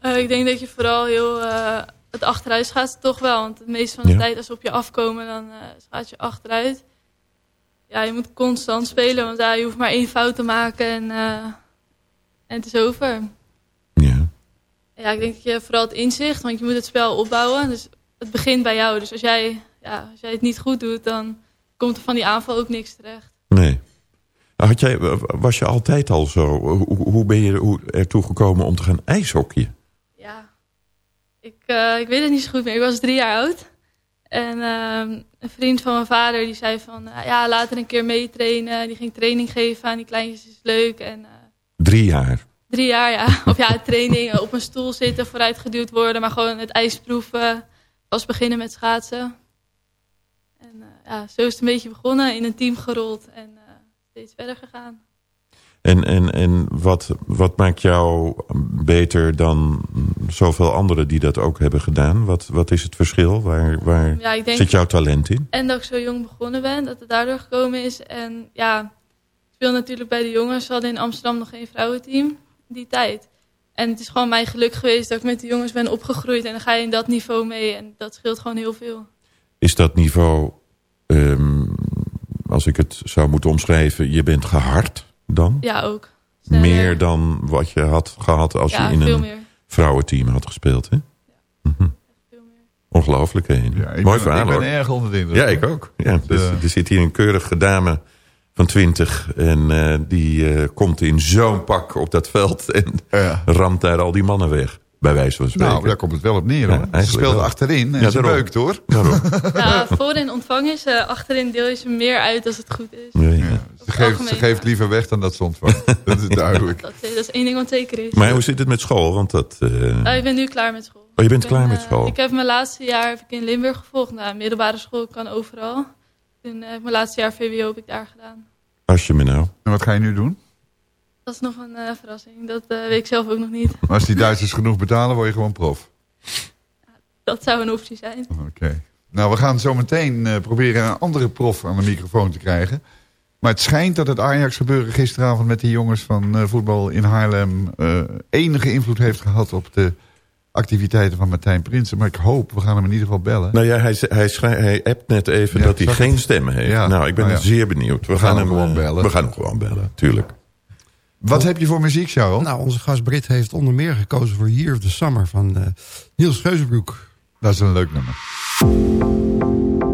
Eh, ik denk dat je vooral heel... eh, het achteruit gaat toch wel. Want het meeste van de Ja. tijd als ze op je afkomen, dan eh, gaat je achteruit. Ja, je moet constant spelen. Want ja, je hoeft maar één fout te maken en, eh, en het is over. Ja. Ja, ik denk dat je vooral het inzicht, want je moet het spel opbouwen. Dus het begint bij jou. Dus als jij, ja, als jij het niet goed doet, dan komt er van die aanval ook niks terecht. Nee. Had jij, was je altijd al zo? Hoe, hoe ben je hoe- ertoe gekomen om te gaan ijshockeyen? Ja, ik, eh, ik weet het niet zo goed meer. Ik was drie jaar oud. En ehm, een vriend van mijn vader die zei van... eh, ja, later een keer meetrainen. Die ging training geven aan die kleintjes. is leuk. En eh, Drie jaar. drie jaar, ja. Of ja, training. op een stoel zitten, vooruitgeduwd worden. Maar gewoon het ijs proeven. Pas beginnen met schaatsen. En eh, ja, zo is het een beetje begonnen. In een team gerold. En steeds verder gegaan. En, en, en wat, wat maakt jou beter dan zoveel anderen die dat ook hebben gedaan? Wat, wat is het verschil? Waar, waar Ja, ik denk- zit jouw talent in? En dat ik zo jong begonnen ben, dat het daardoor gekomen is. En ja, ik speel natuurlijk bij de jongens. We hadden in Amsterdam nog geen vrouwenteam die tijd. En het is gewoon mijn geluk geweest dat ik met de jongens ben opgegroeid. En dan ga je in dat niveau mee. En dat scheelt gewoon heel veel. Is dat niveau, ehm, als ik het zou moeten omschrijven, je bent gehard dan? Ja, ook. Meer dan wat je had gehad als Ja, je in veel een meer. vrouwenteam had gespeeld, hè? Mhm. Ongelooflijk, hè? ik Mooi ben- verhaal, ik ben erg onder de indruk, Ja, ik ook. Ja, dus, er zit hier een keurige dame van 20 en eh, die eh, komt in zo'n pak op dat veld en ramt daar al die mannen weg. Bij wijze van spreken. Nou, daar komt het wel op neer, hoor. Ze eigenlijk speelde wel. achterin en Ja, ze daarom. beukt, hoor. Daarom. Ja, voorin ontvang is, eh, achterin deel je ze meer uit als het goed is. Ze, geeft, ze algemeen, geeft liever weg dan dat ze ontvangt. dat is duidelijk. Dat, dat is één ding wat zeker is. Maar hoe zit het met school? Want dat, eh, Nou, ik ben nu klaar met school. Oh, je bent Ik klaar met eh, school? ik heb mijn laatste jaar heb ik in Limburg gevolgd. Nou, middelbare school kan overal. Toen mijn laatste jaar VWO heb ik daar gedaan. Als je me nou. En wat ga je nu doen? Dat is nog een eh, verrassing. Dat eh, weet ik zelf ook nog niet. Maar Als die Duitsers genoeg betalen, word je gewoon prof. Dat zou een optie zijn. Oké. Nou, we gaan zo meteen eh, proberen een andere prof aan de microfoon te krijgen. Maar het schijnt dat het Ajax-gebeuren gisteravond met die jongens van eh, voetbal in Haarlem... eh, enige invloed heeft gehad op de activiteiten van Martijn Prinsen. Maar ik hoop, we gaan hem in ieder geval bellen. Nou ja, hij, hij, hij appt net even Ja, dat hij geen ik. stem heeft. Ja, Nou, ik ben nou ja. zeer benieuwd. We, We gaan gaan, hem gewoon bellen. We gaan hem gewoon bellen, tuurlijk. Wat heb je voor muziek, Charles? Nou, onze gast Brit heeft onder meer gekozen voor Year of the Summer van eh, Niels Geuzenbroek. Dat is een leuk nummer.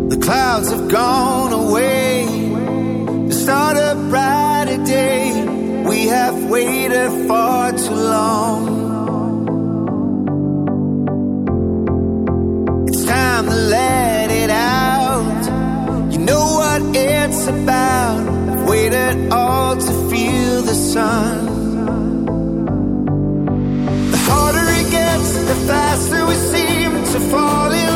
The clouds have gone away to start a brighter day. We have waited far too long. It's time to let sun. The harder it gets, the faster we seem to fall in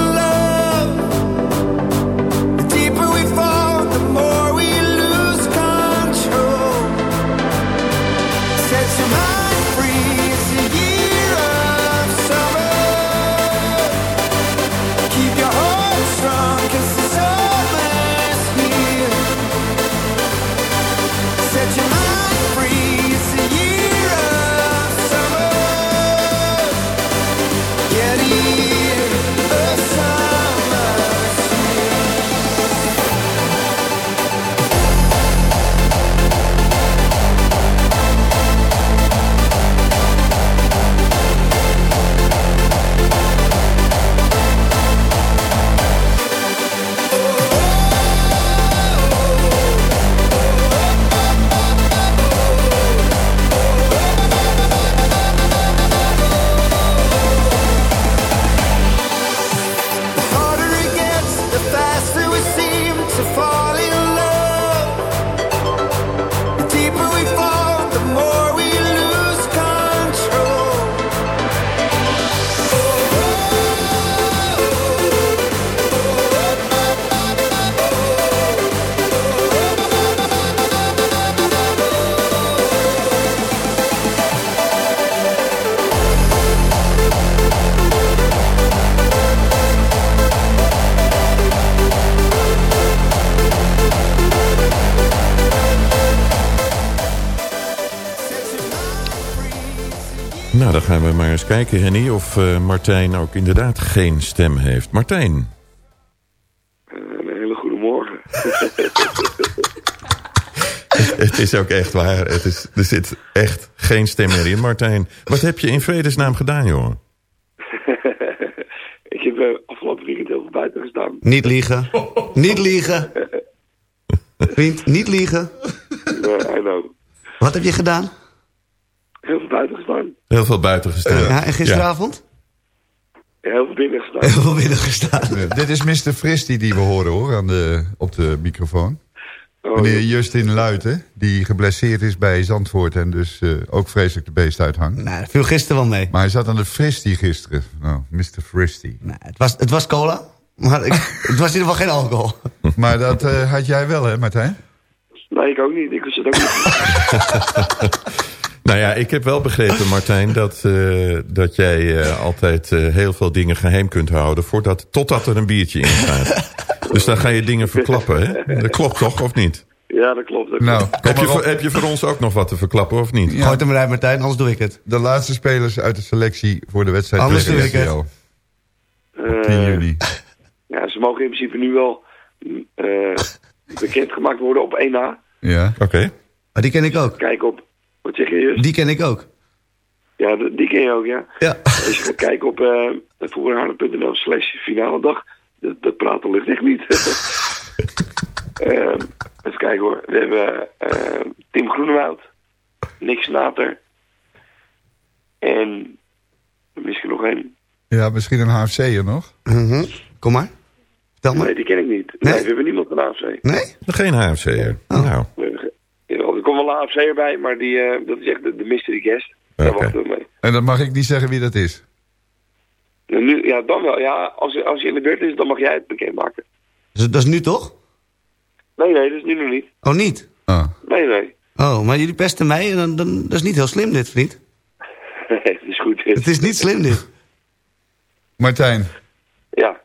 Nou, dan gaan we maar eens kijken, Henny, of eh, Martijn ook inderdaad geen stem heeft. Martijn. Een hele goede morgen. Het is ook echt waar. Het is, er zit echt geen stem meer in, Martijn. Wat heb je in vredesnaam gedaan, jongen? ik heb eh, afgelopen weekend heel veel buiten gestaan. Niet liegen. Niet liegen. Vriend, niet liegen. Nee, I know. Wat heb je gedaan? Heel veel buiten gestaan. Heel veel buiten gestaan. Ja, en gisteravond? Heel veel binnen gestaan. Heel veel binnen gestaan. Dit is Mr. Fristy die we horen hoor, aan de, op de microfoon. Oh, Meneer ja. Justin Luiten, die geblesseerd is bij Zandvoort... en dus eh, ook vreselijk de beest uithangt. Nou, dat viel gisteren wel mee. Maar hij zat aan de Fristy gisteren. Nou, Mr. Fristy. Nou, het, was, het was cola, maar ik, het was in ieder geval geen alcohol. Maar dat eh, had jij wel, hè Martijn? Nee, ik ook niet. Ik wist het ook niet. Nou ja, ik heb wel begrepen, Martijn, dat, eh, dat jij eh, altijd eh, heel veel dingen geheim kunt houden... Voordat, totdat er een biertje in gaat. dus dan ga je dingen verklappen, hè? Dat klopt toch, of niet? ja, dat klopt. Dat Nou, klopt. Heb je, voor, heb je voor ons ook nog wat te verklappen, of niet? Ja. Gooi het er maar uit, Martijn, anders doe ik het. De laatste spelers uit de selectie voor de wedstrijd Anders tegen doe ik het. RTL. Eh, 10 juni. ja, ze mogen in principe nu wel eh bekendgemaakt worden op 1A. Ja. Oké. Maar die ken ik ook. Kijk op... Wat zeg je eerst? Die ken ik ook. Ja, die ken je ook, ja. Ja. Als je gaat kijken op uh, voetbalhaarlem.nl slash finale dag, dat, dat praten ligt echt niet. Ehm, even kijken hoor. We hebben eh, Tim Groenewoud, Nick Snater en misschien nog één. ja, misschien een HFC'er nog. Mhm. Kom maar. Vertel Nee, maar. die ken ik niet. Nee, Nee? we hebben niemand van AFC. Nee? Geen HFC'er. Nou, We hebben ge- Jawel, Er komt wel een AFC erbij, maar die, eh, dat is echt de, de mystery guest. Daar Oké. wachten we mee. En dan mag ik niet zeggen wie dat is. Nu, ja, dan wel. Ja, als, als je in de beurt is, dan mag jij het bekendmaken. Dus dat is nu toch? Nee, nee, dat is nu nog niet. Oh, niet? Nee, nee. Oh, maar jullie pesten mij en dan, dan, dat is niet heel slim dit, vriend. het is goed. Het is niet slim dit. Martijn. Ja.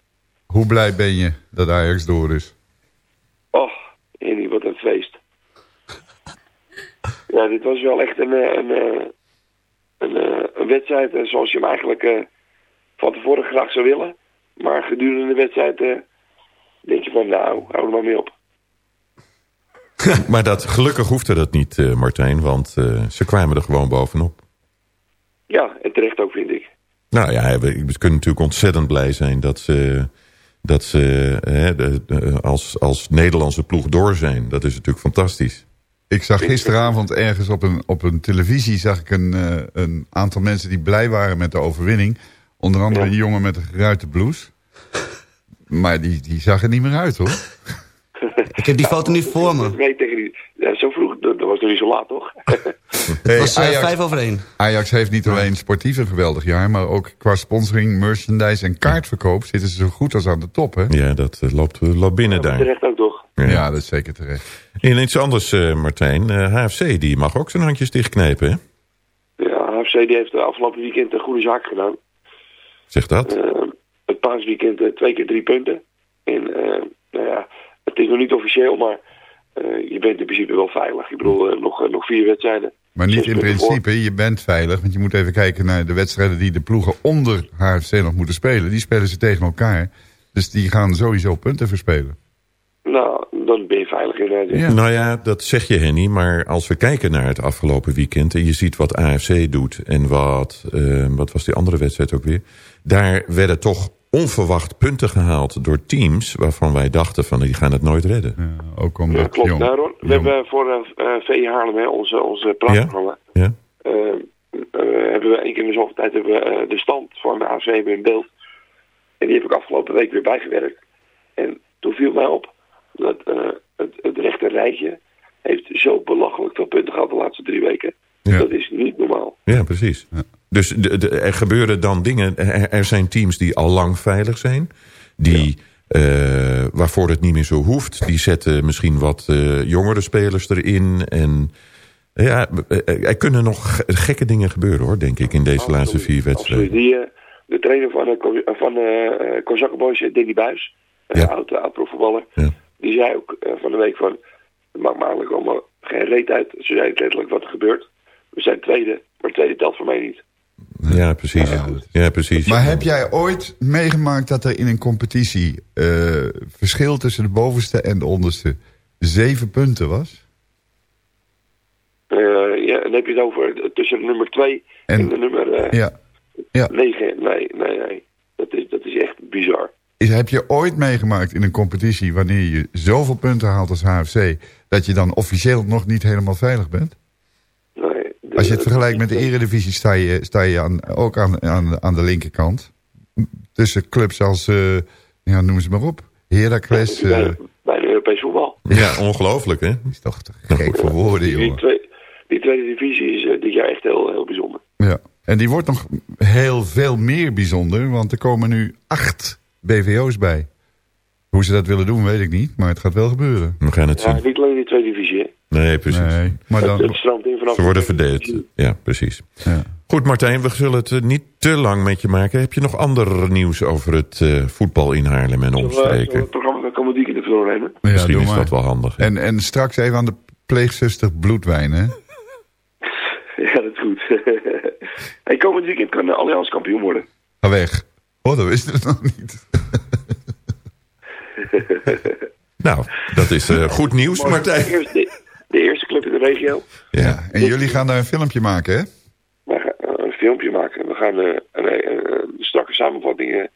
Hoe blij ben je dat Ajax door is? Och, Henny, wat een feest. Ja, dit was wel echt een, eh, een, eh, een, eh, een wedstrijd zoals je hem eigenlijk van tevoren graag zou willen. Maar gedurende de wedstrijd denk je van, nou, hou er maar mee op. maar dat, gelukkig hoefde dat niet, Martijn, want ze kwamen er gewoon bovenop. Ja, en terecht ook, vind ik. Nou ja, we, we kunnen natuurlijk ontzettend blij zijn dat ze, dat ze hè, de- de- als, als Nederlandse ploeg door zijn. Dat is natuurlijk fantastisch. Ik zag gisteravond ergens op een, op een televisie zag ik een, eh, een aantal mensen die blij waren met de overwinning. Onder andere een jongen met een geruite blouse. Maar die, die zag er niet meer uit hoor. Ik heb die foto nu voor me. Nee, tegen die, ja, zo vroeg, dat, dat was nog niet zo laat, toch? Hey, was, eh, vijf over één. Ajax heeft niet alleen sportief een geweldig jaar... maar ook qua sponsoring, merchandise en kaartverkoop... zitten ze zo goed als aan de top, hè? Ja, dat eh, loopt, loopt binnen daar. terecht ook, toch? Ja, dat is zeker terecht. En iets anders, eh, Martijn. Eh, HFC, die mag ook zijn handjes dichtknijpen, hè? Ja, HFC die heeft de afgelopen weekend een goede zaak gedaan. Zeg dat? Eh, het paasweekend eh, twee keer drie punten. En eh, nou ja, het is nog niet officieel, maar eh, je bent in principe wel veilig. Ik bedoel, eh, nog, eh, nog vier wedstrijden. Maar niet in voor. principe, je bent veilig. Want je moet even kijken naar de wedstrijden die de ploegen onder HFC nog moeten spelen. Die spelen ze tegen elkaar. Dus die gaan sowieso punten verspelen. Nou, dan ben je veilig in. Nou ja, dat zeg je Henny, maar als we kijken naar het afgelopen weekend... en je ziet wat AFC doet en wat, wat was die andere wedstrijd ook weer... daar werden toch onverwacht punten gehaald door teams... waarvan wij dachten van die gaan het nooit redden. ook Ja, klopt. Ron, we hebben voor VI Haarlem, hè, onze, onze praatprogramma... Ja? eh, eh, hebben we één keer in de zoveel tijd hebben we, de stand van de AFC weer in beeld. En die heb ik afgelopen week weer bijgewerkt. En toen viel mij op dat eh, het, het rechte rijtje heeft zo belachelijk veel punten gehad de laatste drie weken. Dat is niet normaal. Ja, precies. Dus de, de- er gebeuren dan dingen. Er, er zijn teams die al lang veilig zijn. Die, eh, waarvoor het niet meer zo hoeft. Die zetten misschien wat eh, jongere spelers erin. En ja, eh, er kunnen nog ge- gekke dingen gebeuren hoor, denk ik, in deze laatste vier wedstrijden. Die, de trainer van, uh, van uh, Kozakke Boys, Danny Buis, ja. oud, oud profvoetballer, die zei ook van de week van, het maakt me eigenlijk allemaal geen reet uit. Ze zei letterlijk wat er gebeurt. We zijn tweede, maar tweede telt voor mij niet. Ja, precies. Ja, precies. Maar heb jij ooit meegemaakt dat er in een competitie... eh, verschil tussen de bovenste en de onderste zeven punten was? Uh, ja, dan heb je het over tussen de nummer 2 en, en, de nummer uh, ja. Ja. 9. Nee, nee, nee. Dat is, dat is echt bizar. Is, heb je ooit meegemaakt in een competitie... wanneer je zoveel punten haalt als HFC... dat je dan officieel nog niet helemaal veilig bent? Als je het vergelijkt met de eredivisie... sta je, sta je aan, ook aan, aan, aan de linkerkant. Tussen clubs als... Uh, ja, noem ze maar op. Heracles... Ja, bij, bij de Europees voetbal. Ja, ongelooflijk hè? is toch te gek voor woorden, die, jongen. Twee, die tweede divisie is uh, dit jaar echt heel, heel bijzonder. Ja, en die wordt nog heel veel meer bijzonder, want er komen nu acht BVO's bij. Hoe ze dat willen doen, weet ik niet, maar het gaat wel gebeuren. We gaan het ja, zien. niet alleen die tweede divisie, hè? Nee, precies. Nee, maar dan... Het, het stroomt in vanaf Ze worden verdeeld. Ja, precies. Ja. Goed, Martijn, we zullen het niet te lang met je maken. Heb je nog ander nieuws over het uh, voetbal in Haarlem en omstreken? Zullen het programma van Comediek in de doornemen? Ja, Misschien is dat wel handig. En, en straks even aan de pleegzuster bloedwijn, hè? Ja, dat is goed. hey, komend weekend kan de Allianz kampioen worden. Ga weg. Oh, dat wist ik nog niet. nou, dat is uh, goed nieuws, Martijn. De eerste, de eerste, club in de regio. Ja, en jullie gaan daar een filmpje maken, hè? We gaan uh, een filmpje maken. We gaan uh, een, een, strakke samenvatting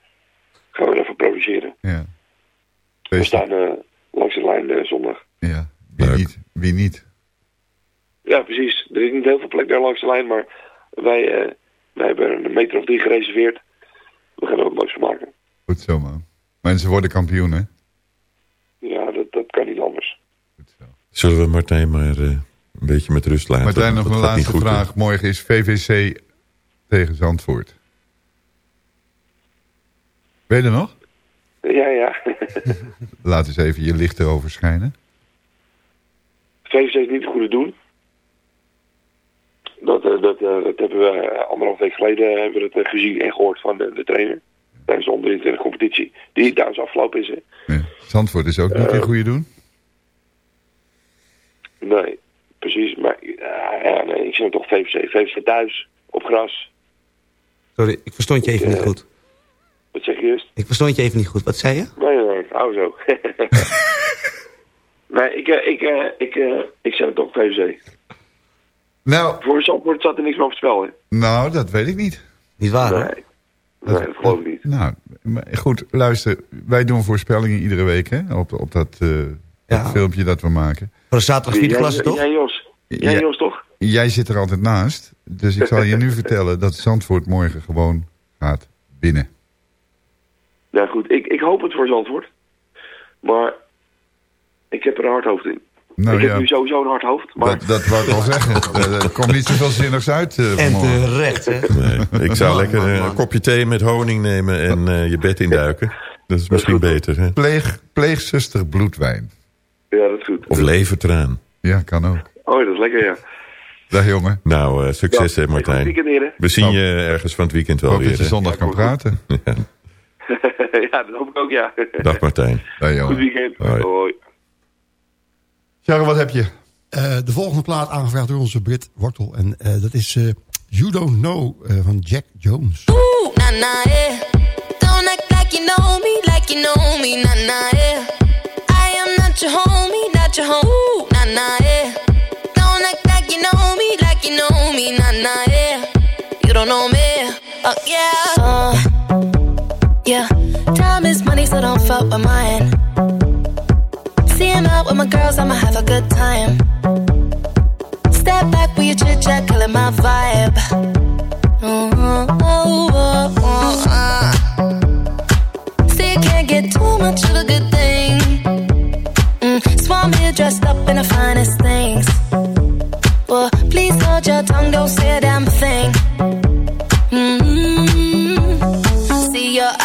gaan we even produceren. Ja. We staan langs de lijn zondag. Ja, wie Leuk. niet? Wie niet? Ja, precies. Er is niet heel veel plek daar langs de lijn, maar wij, uh, wij hebben een meter of drie gereserveerd. We gaan er ook moois van maken. Goed zo, man. Mensen worden kampioen, hè? Dat, dat kan niet anders. Zullen we Martijn maar uh, een beetje met rust laten? Martijn, nog een laatste vraag. Morgen is VVC tegen Zandvoort. Ben je er nog? Ja, ja. Laat eens even je licht erover schijnen. VVC is niet het goede doen. Dat, eh, dat, eh, dat hebben we eh, anderhalf week geleden hebben we het, eh, gezien en gehoord van de, de trainer. Tijdens de onder 23 competitie. Die trouwens afgelopen is. Hè. Zandvoort is ook niet Eh. in goede doen. Nee, precies. Maar ja, ja, nee, ik zeg toch VVC. VVC thuis, op gras. Sorry, ik verstond je even niet goed. Wat zeg je eerst? Ik verstond je even niet goed. Wat zei je? Nee, nee, hou zo. nee, ik, eh, ik, eh, ik, eh, ik zeg toch VVC. Nou, Voor Zandvoort zat er niks meer op het spel, hè? nou, dat weet ik niet. Niet waar, hè? Nee. Nee, dat geloof ik niet. Nou, maar goed, luister. Wij doen voorspellingen iedere week hè, op, op dat, eh, dat filmpje dat we maken. Voor de zaterdag vierde Jij- klasse, toch? Jij, Jos. Jij. Jos, toch? Jij zit er altijd naast. Dus ik zal je nu vertellen dat Zandvoort morgen gewoon gaat winnen. Ja, goed. Ik, ik hoop het voor Zandvoort. Maar ik heb er een hard hoofd in. Nou ik ja, heb nu sowieso een hard hoofd. Maar dat, dat wou ik al zeggen. Er- Er komt niet zoveel zinnigs uit eh, En terecht, hè? Nee, ik zou lekker eh, een kopje thee met honing nemen en eh, je bed induiken. Dat is misschien beter, hè? Pleeg, pleegzuster bloedwijn. ja, dat is goed. Of levertraan. Ja, kan ook. Oh, dat is lekker, ja. Dag jongen. Nou, eh, succes Ja, hè Martijn. weekend, heren. We zien je ergens van het weekend wel Hoop dat weer. je zondag kan praten. ja, dat hoop ik ook, ja. Dag Martijn. Dag Goed weekend. Hoi. Hoi. Sharon, wat heb je? Eh, de volgende plaat aangevraagd door onze Brit Wortel. En eh, dat is eh, You Don't Know eh, van Jack Jones. Ooh, nah, nah, yeah. Don't act like you know me, like you know me, nah, nah, yeah. I am not your homie, not your home. Ooh, nah, nah, yeah. Don't act like you know me, like you know me, nah, nah, yeah. You don't know me, oh yeah. Uh, yeah, time is money, so don't fuck with mine. Out with my girls, I'ma have a good time. Step back with your chit chat, killing my vibe. Oh, oh, oh, oh, ah. See, you can't get too much of a good thing. Mm, so I'm here dressed up in the finest things. Well, please hold your tongue, don't say a damn thing.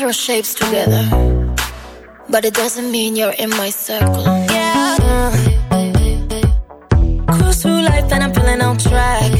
Throw shapes together, but it doesn't mean you're in my circle. Yeah. Cruise through life and I'm feeling on track.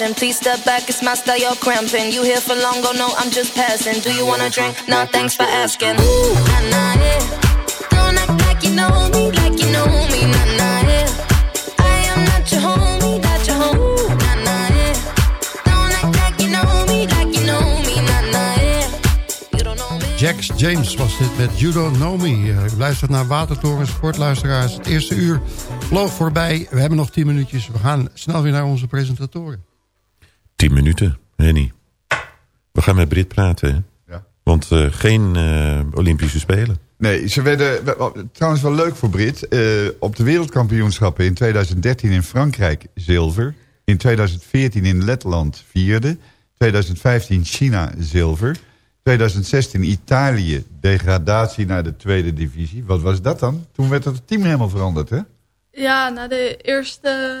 Flashing. Please step back, it's my style, you're cramping. You here for long, oh no, I'm just passing. Do you wanna drink? Nah, thanks for asking. Ooh, nah, nah, yeah. Don't act like you know me, like you know me, nah, nah, yeah. I am not your homie, not your you know James was dit met You Don't Know Me. Uh, u luistert naar Watertoren Sportluisteraars. Het eerste uur vloog voorbij. We hebben nog tien minuutjes. We gaan snel weer naar onze presentatoren. Tien minuten, Henny. We gaan met Brit praten, hè? Ja. Want uh, geen uh, Olympische Spelen. Nee, ze werden trouwens wel leuk voor Brit. Uh, op de wereldkampioenschappen in 2013 in Frankrijk zilver. In 2014 in Letland vierde. 2015 China zilver. 2016 Italië degradatie naar de tweede divisie. Wat was dat dan? Toen werd het team helemaal veranderd, hè? Ja, na de eerste,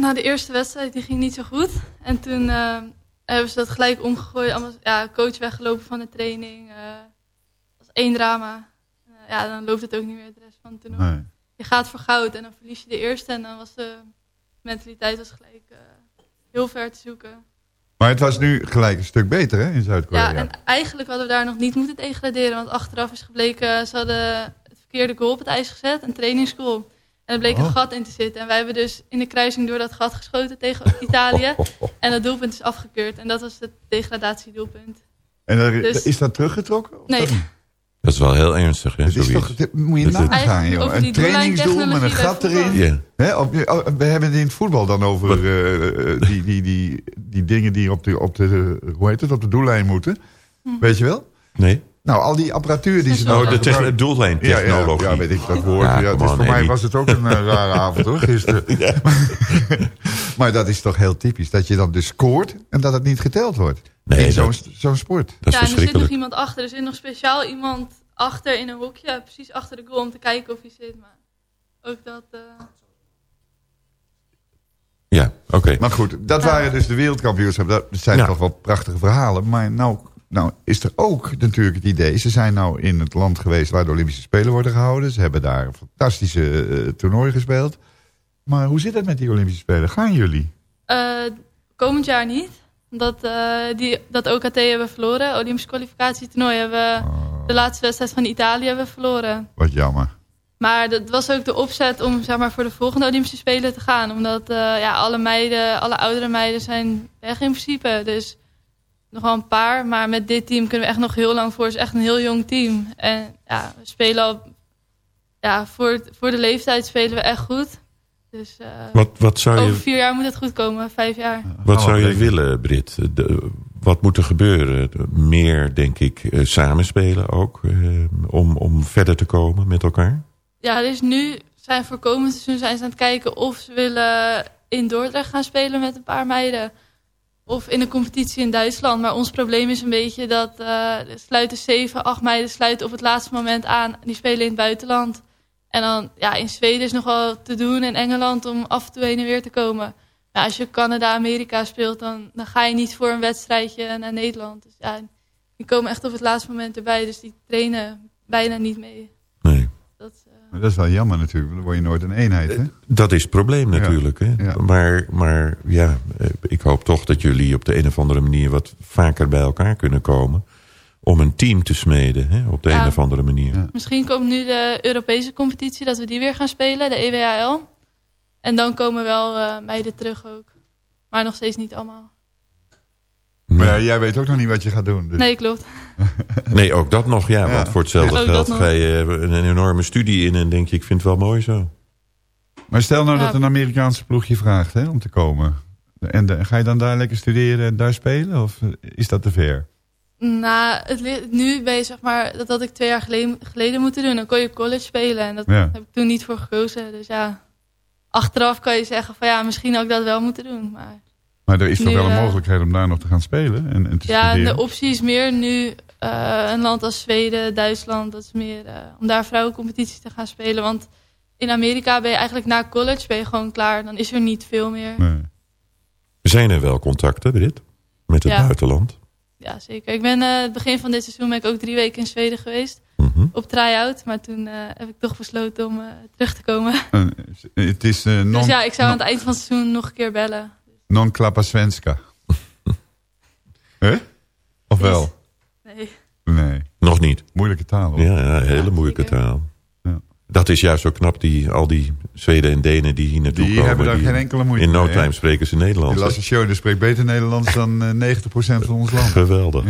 na de eerste wedstrijd die ging niet zo goed. En toen uh, hebben ze dat gelijk omgegooid. Allemaal, ja, coach weggelopen van de training. Uh, was één drama. Uh, ja, dan loopt het ook niet meer de rest van het toernooi. Nee. Je gaat voor goud en dan verlies je de eerste. En dan was de mentaliteit was gelijk heel ver te zoeken. Maar het was nu gelijk een stuk beter hè, in Zuid-Korea. Ja, en eigenlijk hadden we daar nog niet moeten degraderen. Want achteraf is gebleken, ze hadden het verkeerde goal op het ijs gezet. Een trainingsgoal. En er bleek oh. een gat in te zitten. En wij hebben dus in de kruising door dat gat geschoten tegen Italië. En dat doelpunt is afgekeurd. En dat was het degradatiedoelpunt. En er, dus, is dat teruggetrokken? Nee. Dat is wel heel ernstig, hè? Dat is toch, dit moet je nagaan, joh. Een trainingsdoel met een gat erin. Yeah. He, op, we hebben het in het voetbal dan over uh, die, die, die, die dingen die op de, op de, hoe heet het, op de doellijn moeten. Hm. Weet je wel? Nee. Nou, al die apparatuur die ze... Nou, de techn doellijntechnologie. Ja, ja, ja, weet ik dat woord. Ja, ja, dus voor mij was het ook een uh, rare avond, hoor, gisteren. ja. maar dat is toch heel typisch. Dat je dan dus scoort en dat het niet geteld wordt. Nee, in zo'n zo sport. Dat is ja, en er zit nog iemand achter. Er zit nog speciaal iemand achter in een hokje. Precies achter de goal om te kijken of hij zit. Maar ook dat... Uh... Ja, oké. Okay. Maar goed, dat waren dus de wereldkampioenschappen. Dat zijn Ja. toch wel prachtige verhalen. Maar nou, nou is er ook natuurlijk het idee... ze zijn nou in het land geweest waar de Olympische Spelen worden gehouden. Ze hebben daar een fantastische uh, toernooi gespeeld. Maar hoe zit het met die Olympische Spelen? Gaan jullie? Uh, komend jaar niet. Omdat uh, die, dat OKT hebben verloren. Olympisch kwalificatietoernooi hebben we... Oh. De laatste wedstrijd van Italië hebben verloren. Wat jammer. Maar dat was ook de opzet om zeg maar, voor de volgende Olympische Spelen te gaan. Omdat ja, alle meiden, alle oudere meiden zijn weg in principe. Dus nog wel een paar. Maar met dit team kunnen we echt nog heel lang voor. Het is echt een heel jong team. En ja, we spelen al... Ja, voor, voor de leeftijd spelen we echt goed. Dus uh, wat, wat zou je, over vier jaar moet het goed komen. Vijf jaar. Wat zou je willen, Brit? De, wat moet er gebeuren? Meer, denk ik, uh, samenspelen ook. Uh, om, om verder te komen met elkaar? Ja, dus nu zijn voor komend seizoen zijn ze aan het kijken of ze willen in Dordrecht gaan spelen met een paar meiden. Of in een competitie in Duitsland. Maar ons probleem is een beetje dat uh, sluiten zeven, acht meiden sluiten op het laatste moment aan. Die spelen in het buitenland. En dan, ja, in Zweden is nog wel te doen en Engeland om af en toe heen en weer te komen. Maar als je Canada, Amerika speelt, dan, dan ga je niet voor een wedstrijdje naar Nederland. Dus ja, die komen echt op het laatste moment erbij. Dus die trainen bijna niet mee. Maar dat is wel jammer natuurlijk, dan word je nooit een eenheid. Hè? Dat is het probleem natuurlijk. Ja. Hè? Ja. Maar, maar ja, ik hoop toch dat jullie op de een of andere manier wat vaker bij elkaar kunnen komen. Om een team te smeden, hè? op de Ja. een of andere manier. Ja. Misschien komt nu de Europese competitie, dat we die weer gaan spelen, de E EWHL. En dan komen wel uh, meiden terug ook. Maar nog steeds niet allemaal. Maar ja, jij weet ook nog niet wat je gaat doen. Dus. Nee, klopt. Nee, ook dat nog, ja. Ja. Want voor hetzelfde geld ga je een, een enorme studie in en denk je, ik vind het wel mooi zo. Maar stel nou Ja. dat een Amerikaanse ploeg je vraagt hè, om te komen. En de- ga je dan daar lekker studeren en daar spelen? Of is dat te ver? Nou, het, nu ben je zeg maar, dat had ik twee jaar geleden, geleden moeten doen. Dan kon je college spelen en dat Ja. heb ik toen niet voor gekozen. Dus ja, achteraf kan je zeggen van ja, misschien had ik dat wel moeten doen. Maar Maar er is toch Nu, wel een eh, mogelijkheid om daar nog te gaan spelen en, en te ja, studeren? de optie is meer nu uh, een land als Zweden, Duitsland. Dat is meer uh, om daar vrouwencompetities te gaan spelen. Want in Amerika ben je eigenlijk na college ben je gewoon klaar. Dan is er niet veel meer. Nee. Zijn er wel contacten, Brit? Met het Ja. buitenland? Ja, zeker. Ik ben uh, het begin van dit seizoen ben ik ook drie weken in Zweden geweest. Mhm. Op try-out. Maar toen uh, heb ik toch besloten om uh, terug te komen. En Het is eh, non, dus ja, ik zou aan het eind van het seizoen nog een keer bellen. Non klappa svenska. Hè? Of wel? Nee. Nee. Nog niet. Moeilijke taal. Hoor. Ja, ja hele moeilijke zeker. taal. Ja. Dat is juist zo knap, die, al die Zweden en Denen die hier naartoe Die komen. hebben daar die- geen enkele moeite In no time spreken ze Nederlands. Die Lasse Schöne spreekt beter Nederlands dan eh, 90% van ons land. Geweldig.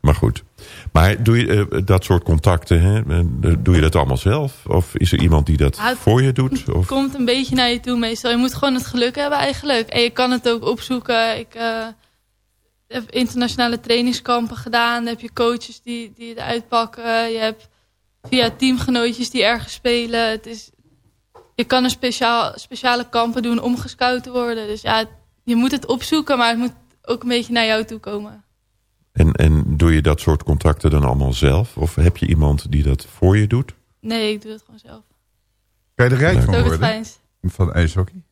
Maar goed. Maar doe je eh, dat soort contacten, hè, eh, doe je dat allemaal zelf? Of is er iemand die dat Ja, het- voor je doet? Of? komt een beetje naar je toe meestal. Je moet gewoon het geluk hebben eigenlijk. En je kan het ook opzoeken. Ik eh, heb internationale trainingskampen gedaan. Dan heb je coaches die, die het uitpakken. Je hebt via teamgenootjes die ergens spelen. Het is, je kan een speciaal, speciale kampen doen om gescout te worden. Dus ja, je moet het opzoeken, maar het moet ook een beetje naar jou toe komen. En, en doe je dat soort contacten dan allemaal zelf? Of heb je iemand die dat voor je doet? Nee, ik doe het gewoon zelf. Kan je er rijk van worden? Van ijshockey?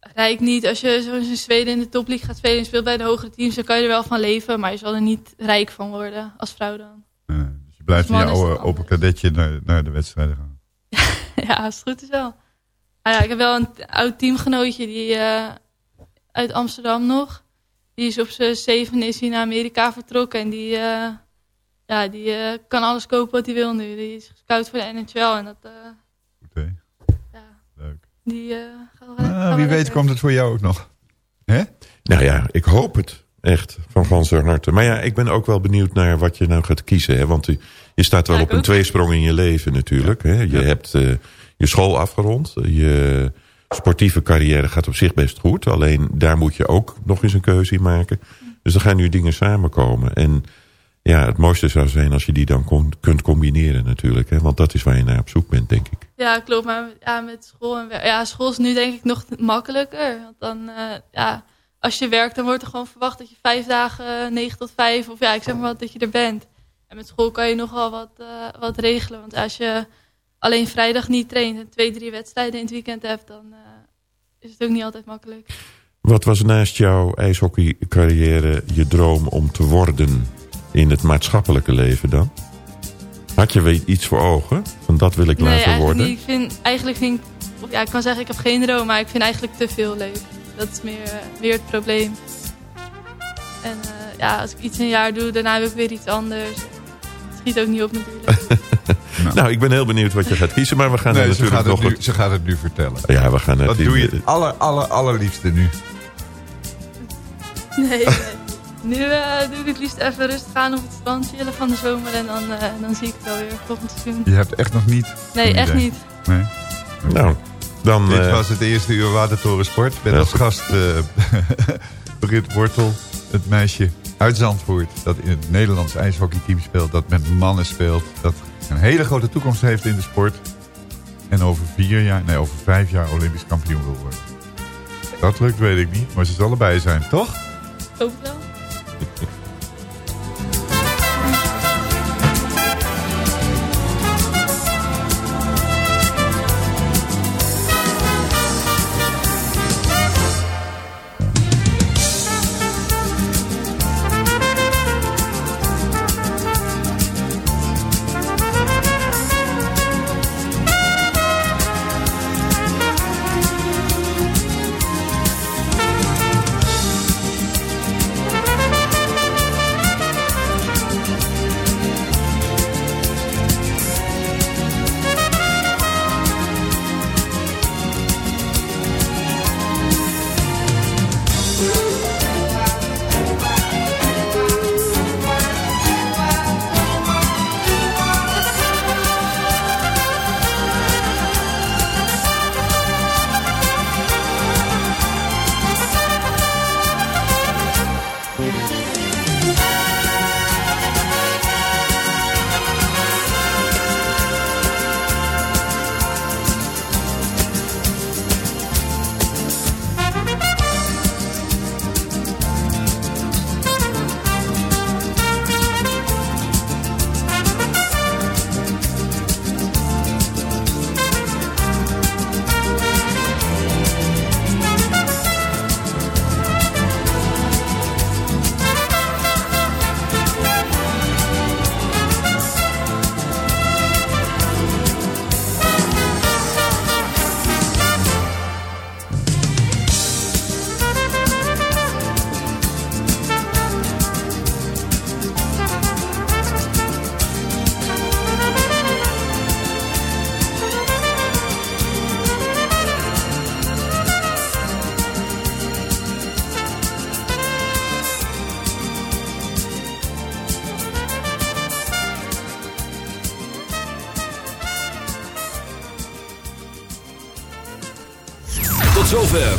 Rijk niet. Als je zoals in Zweden in de topleague gaat spelen en speelt bij de hogere teams, dan kan je er wel van leven. Maar je zal er niet rijk van worden als vrouw dan. Dus je blijft in je oude open kadetje naar, naar de wedstrijden gaan. ja, als het goed is wel. Ah ja, ik heb wel een oud teamgenootje die eh, uit Amsterdam nog. Die is op zijn zeven is hij naar Amerika vertrokken. En die, eh, ja, die eh, kan alles kopen wat hij wil nu. Die is gescout voor de NHL. En dat, eh, ja, Leuk. Die gaat wel gaat Ah, wie weet komt het voor jou ook nog. Hè? Nou ja, ik hoop het. Echt, van ganser harte. Maar ja, ik ben ook wel benieuwd naar wat je nou gaat kiezen. Hè? Want je, je staat wel Ja, op een tweesprong in je leven natuurlijk. Hè? Je hebt eh, je school afgerond. Je sportieve carrière gaat op zich best goed. Alleen daar moet je ook nog eens een keuze in maken. Dus er gaan nu dingen samenkomen. En ja, het mooiste zou zijn als je die dan kunt combineren natuurlijk. Hè? Want dat is waar je naar op zoek bent, denk ik. Ja, klopt. Maar ja, met school en. Ja, school is nu denk ik nog makkelijker. Want dan, eh, ja, als je werkt, dan wordt er gewoon verwacht dat je vijf dagen, eh, negen tot vijf, of ja, ik zeg maar wat, dat je er bent. En met school kan je nogal wat, eh, wat regelen. Want als je alleen vrijdag niet traint en twee, drie wedstrijden in het weekend hebt, dan eh, is het ook niet altijd makkelijk. Wat was naast jouw ijshockeycarrière je droom om te worden in het maatschappelijke leven dan? Had je weer iets voor ogen? Van dat wil ik nee, laten worden? Ik vind, eigenlijk vind ja, ik kan zeggen ik heb geen droom, maar ik vind eigenlijk te veel leuk. Dat is meer, eh, meer het probleem. En eh, ja, als ik iets een jaar doe, daarna wil ik weer iets anders. Het schiet ook niet op natuurlijk. Nou, ik ben heel benieuwd wat je gaat kiezen, maar we gaan Nee, er ze natuurlijk gaat, het nog... nu, ze gaat het nu vertellen. Ja, we gaan het Wat doe je het aller, aller, allerliefste nu? nee. Nu eh, doe ik het liefst even rustig aan op het strand chillen van de zomer. En dan, eh, dan zie ik het wel weer volgend seizoen. Je hebt echt nog niet... Nee, echt idee. niet. Nee. Nou, dan... Dit eh, was het eerste uur Watertoren Sport. Met Ja, als goed. gast eh Britt Wortel, het meisje uit Zandvoort... dat in het Nederlands ijshockeyteam speelt, dat met mannen speelt... dat een hele grote toekomst heeft in de sport... en over vier jaar, nee, over vijf jaar Olympisch kampioen wil worden. Dat lukt, weet ik niet, maar ze zal erbij zijn, toch? Het wel.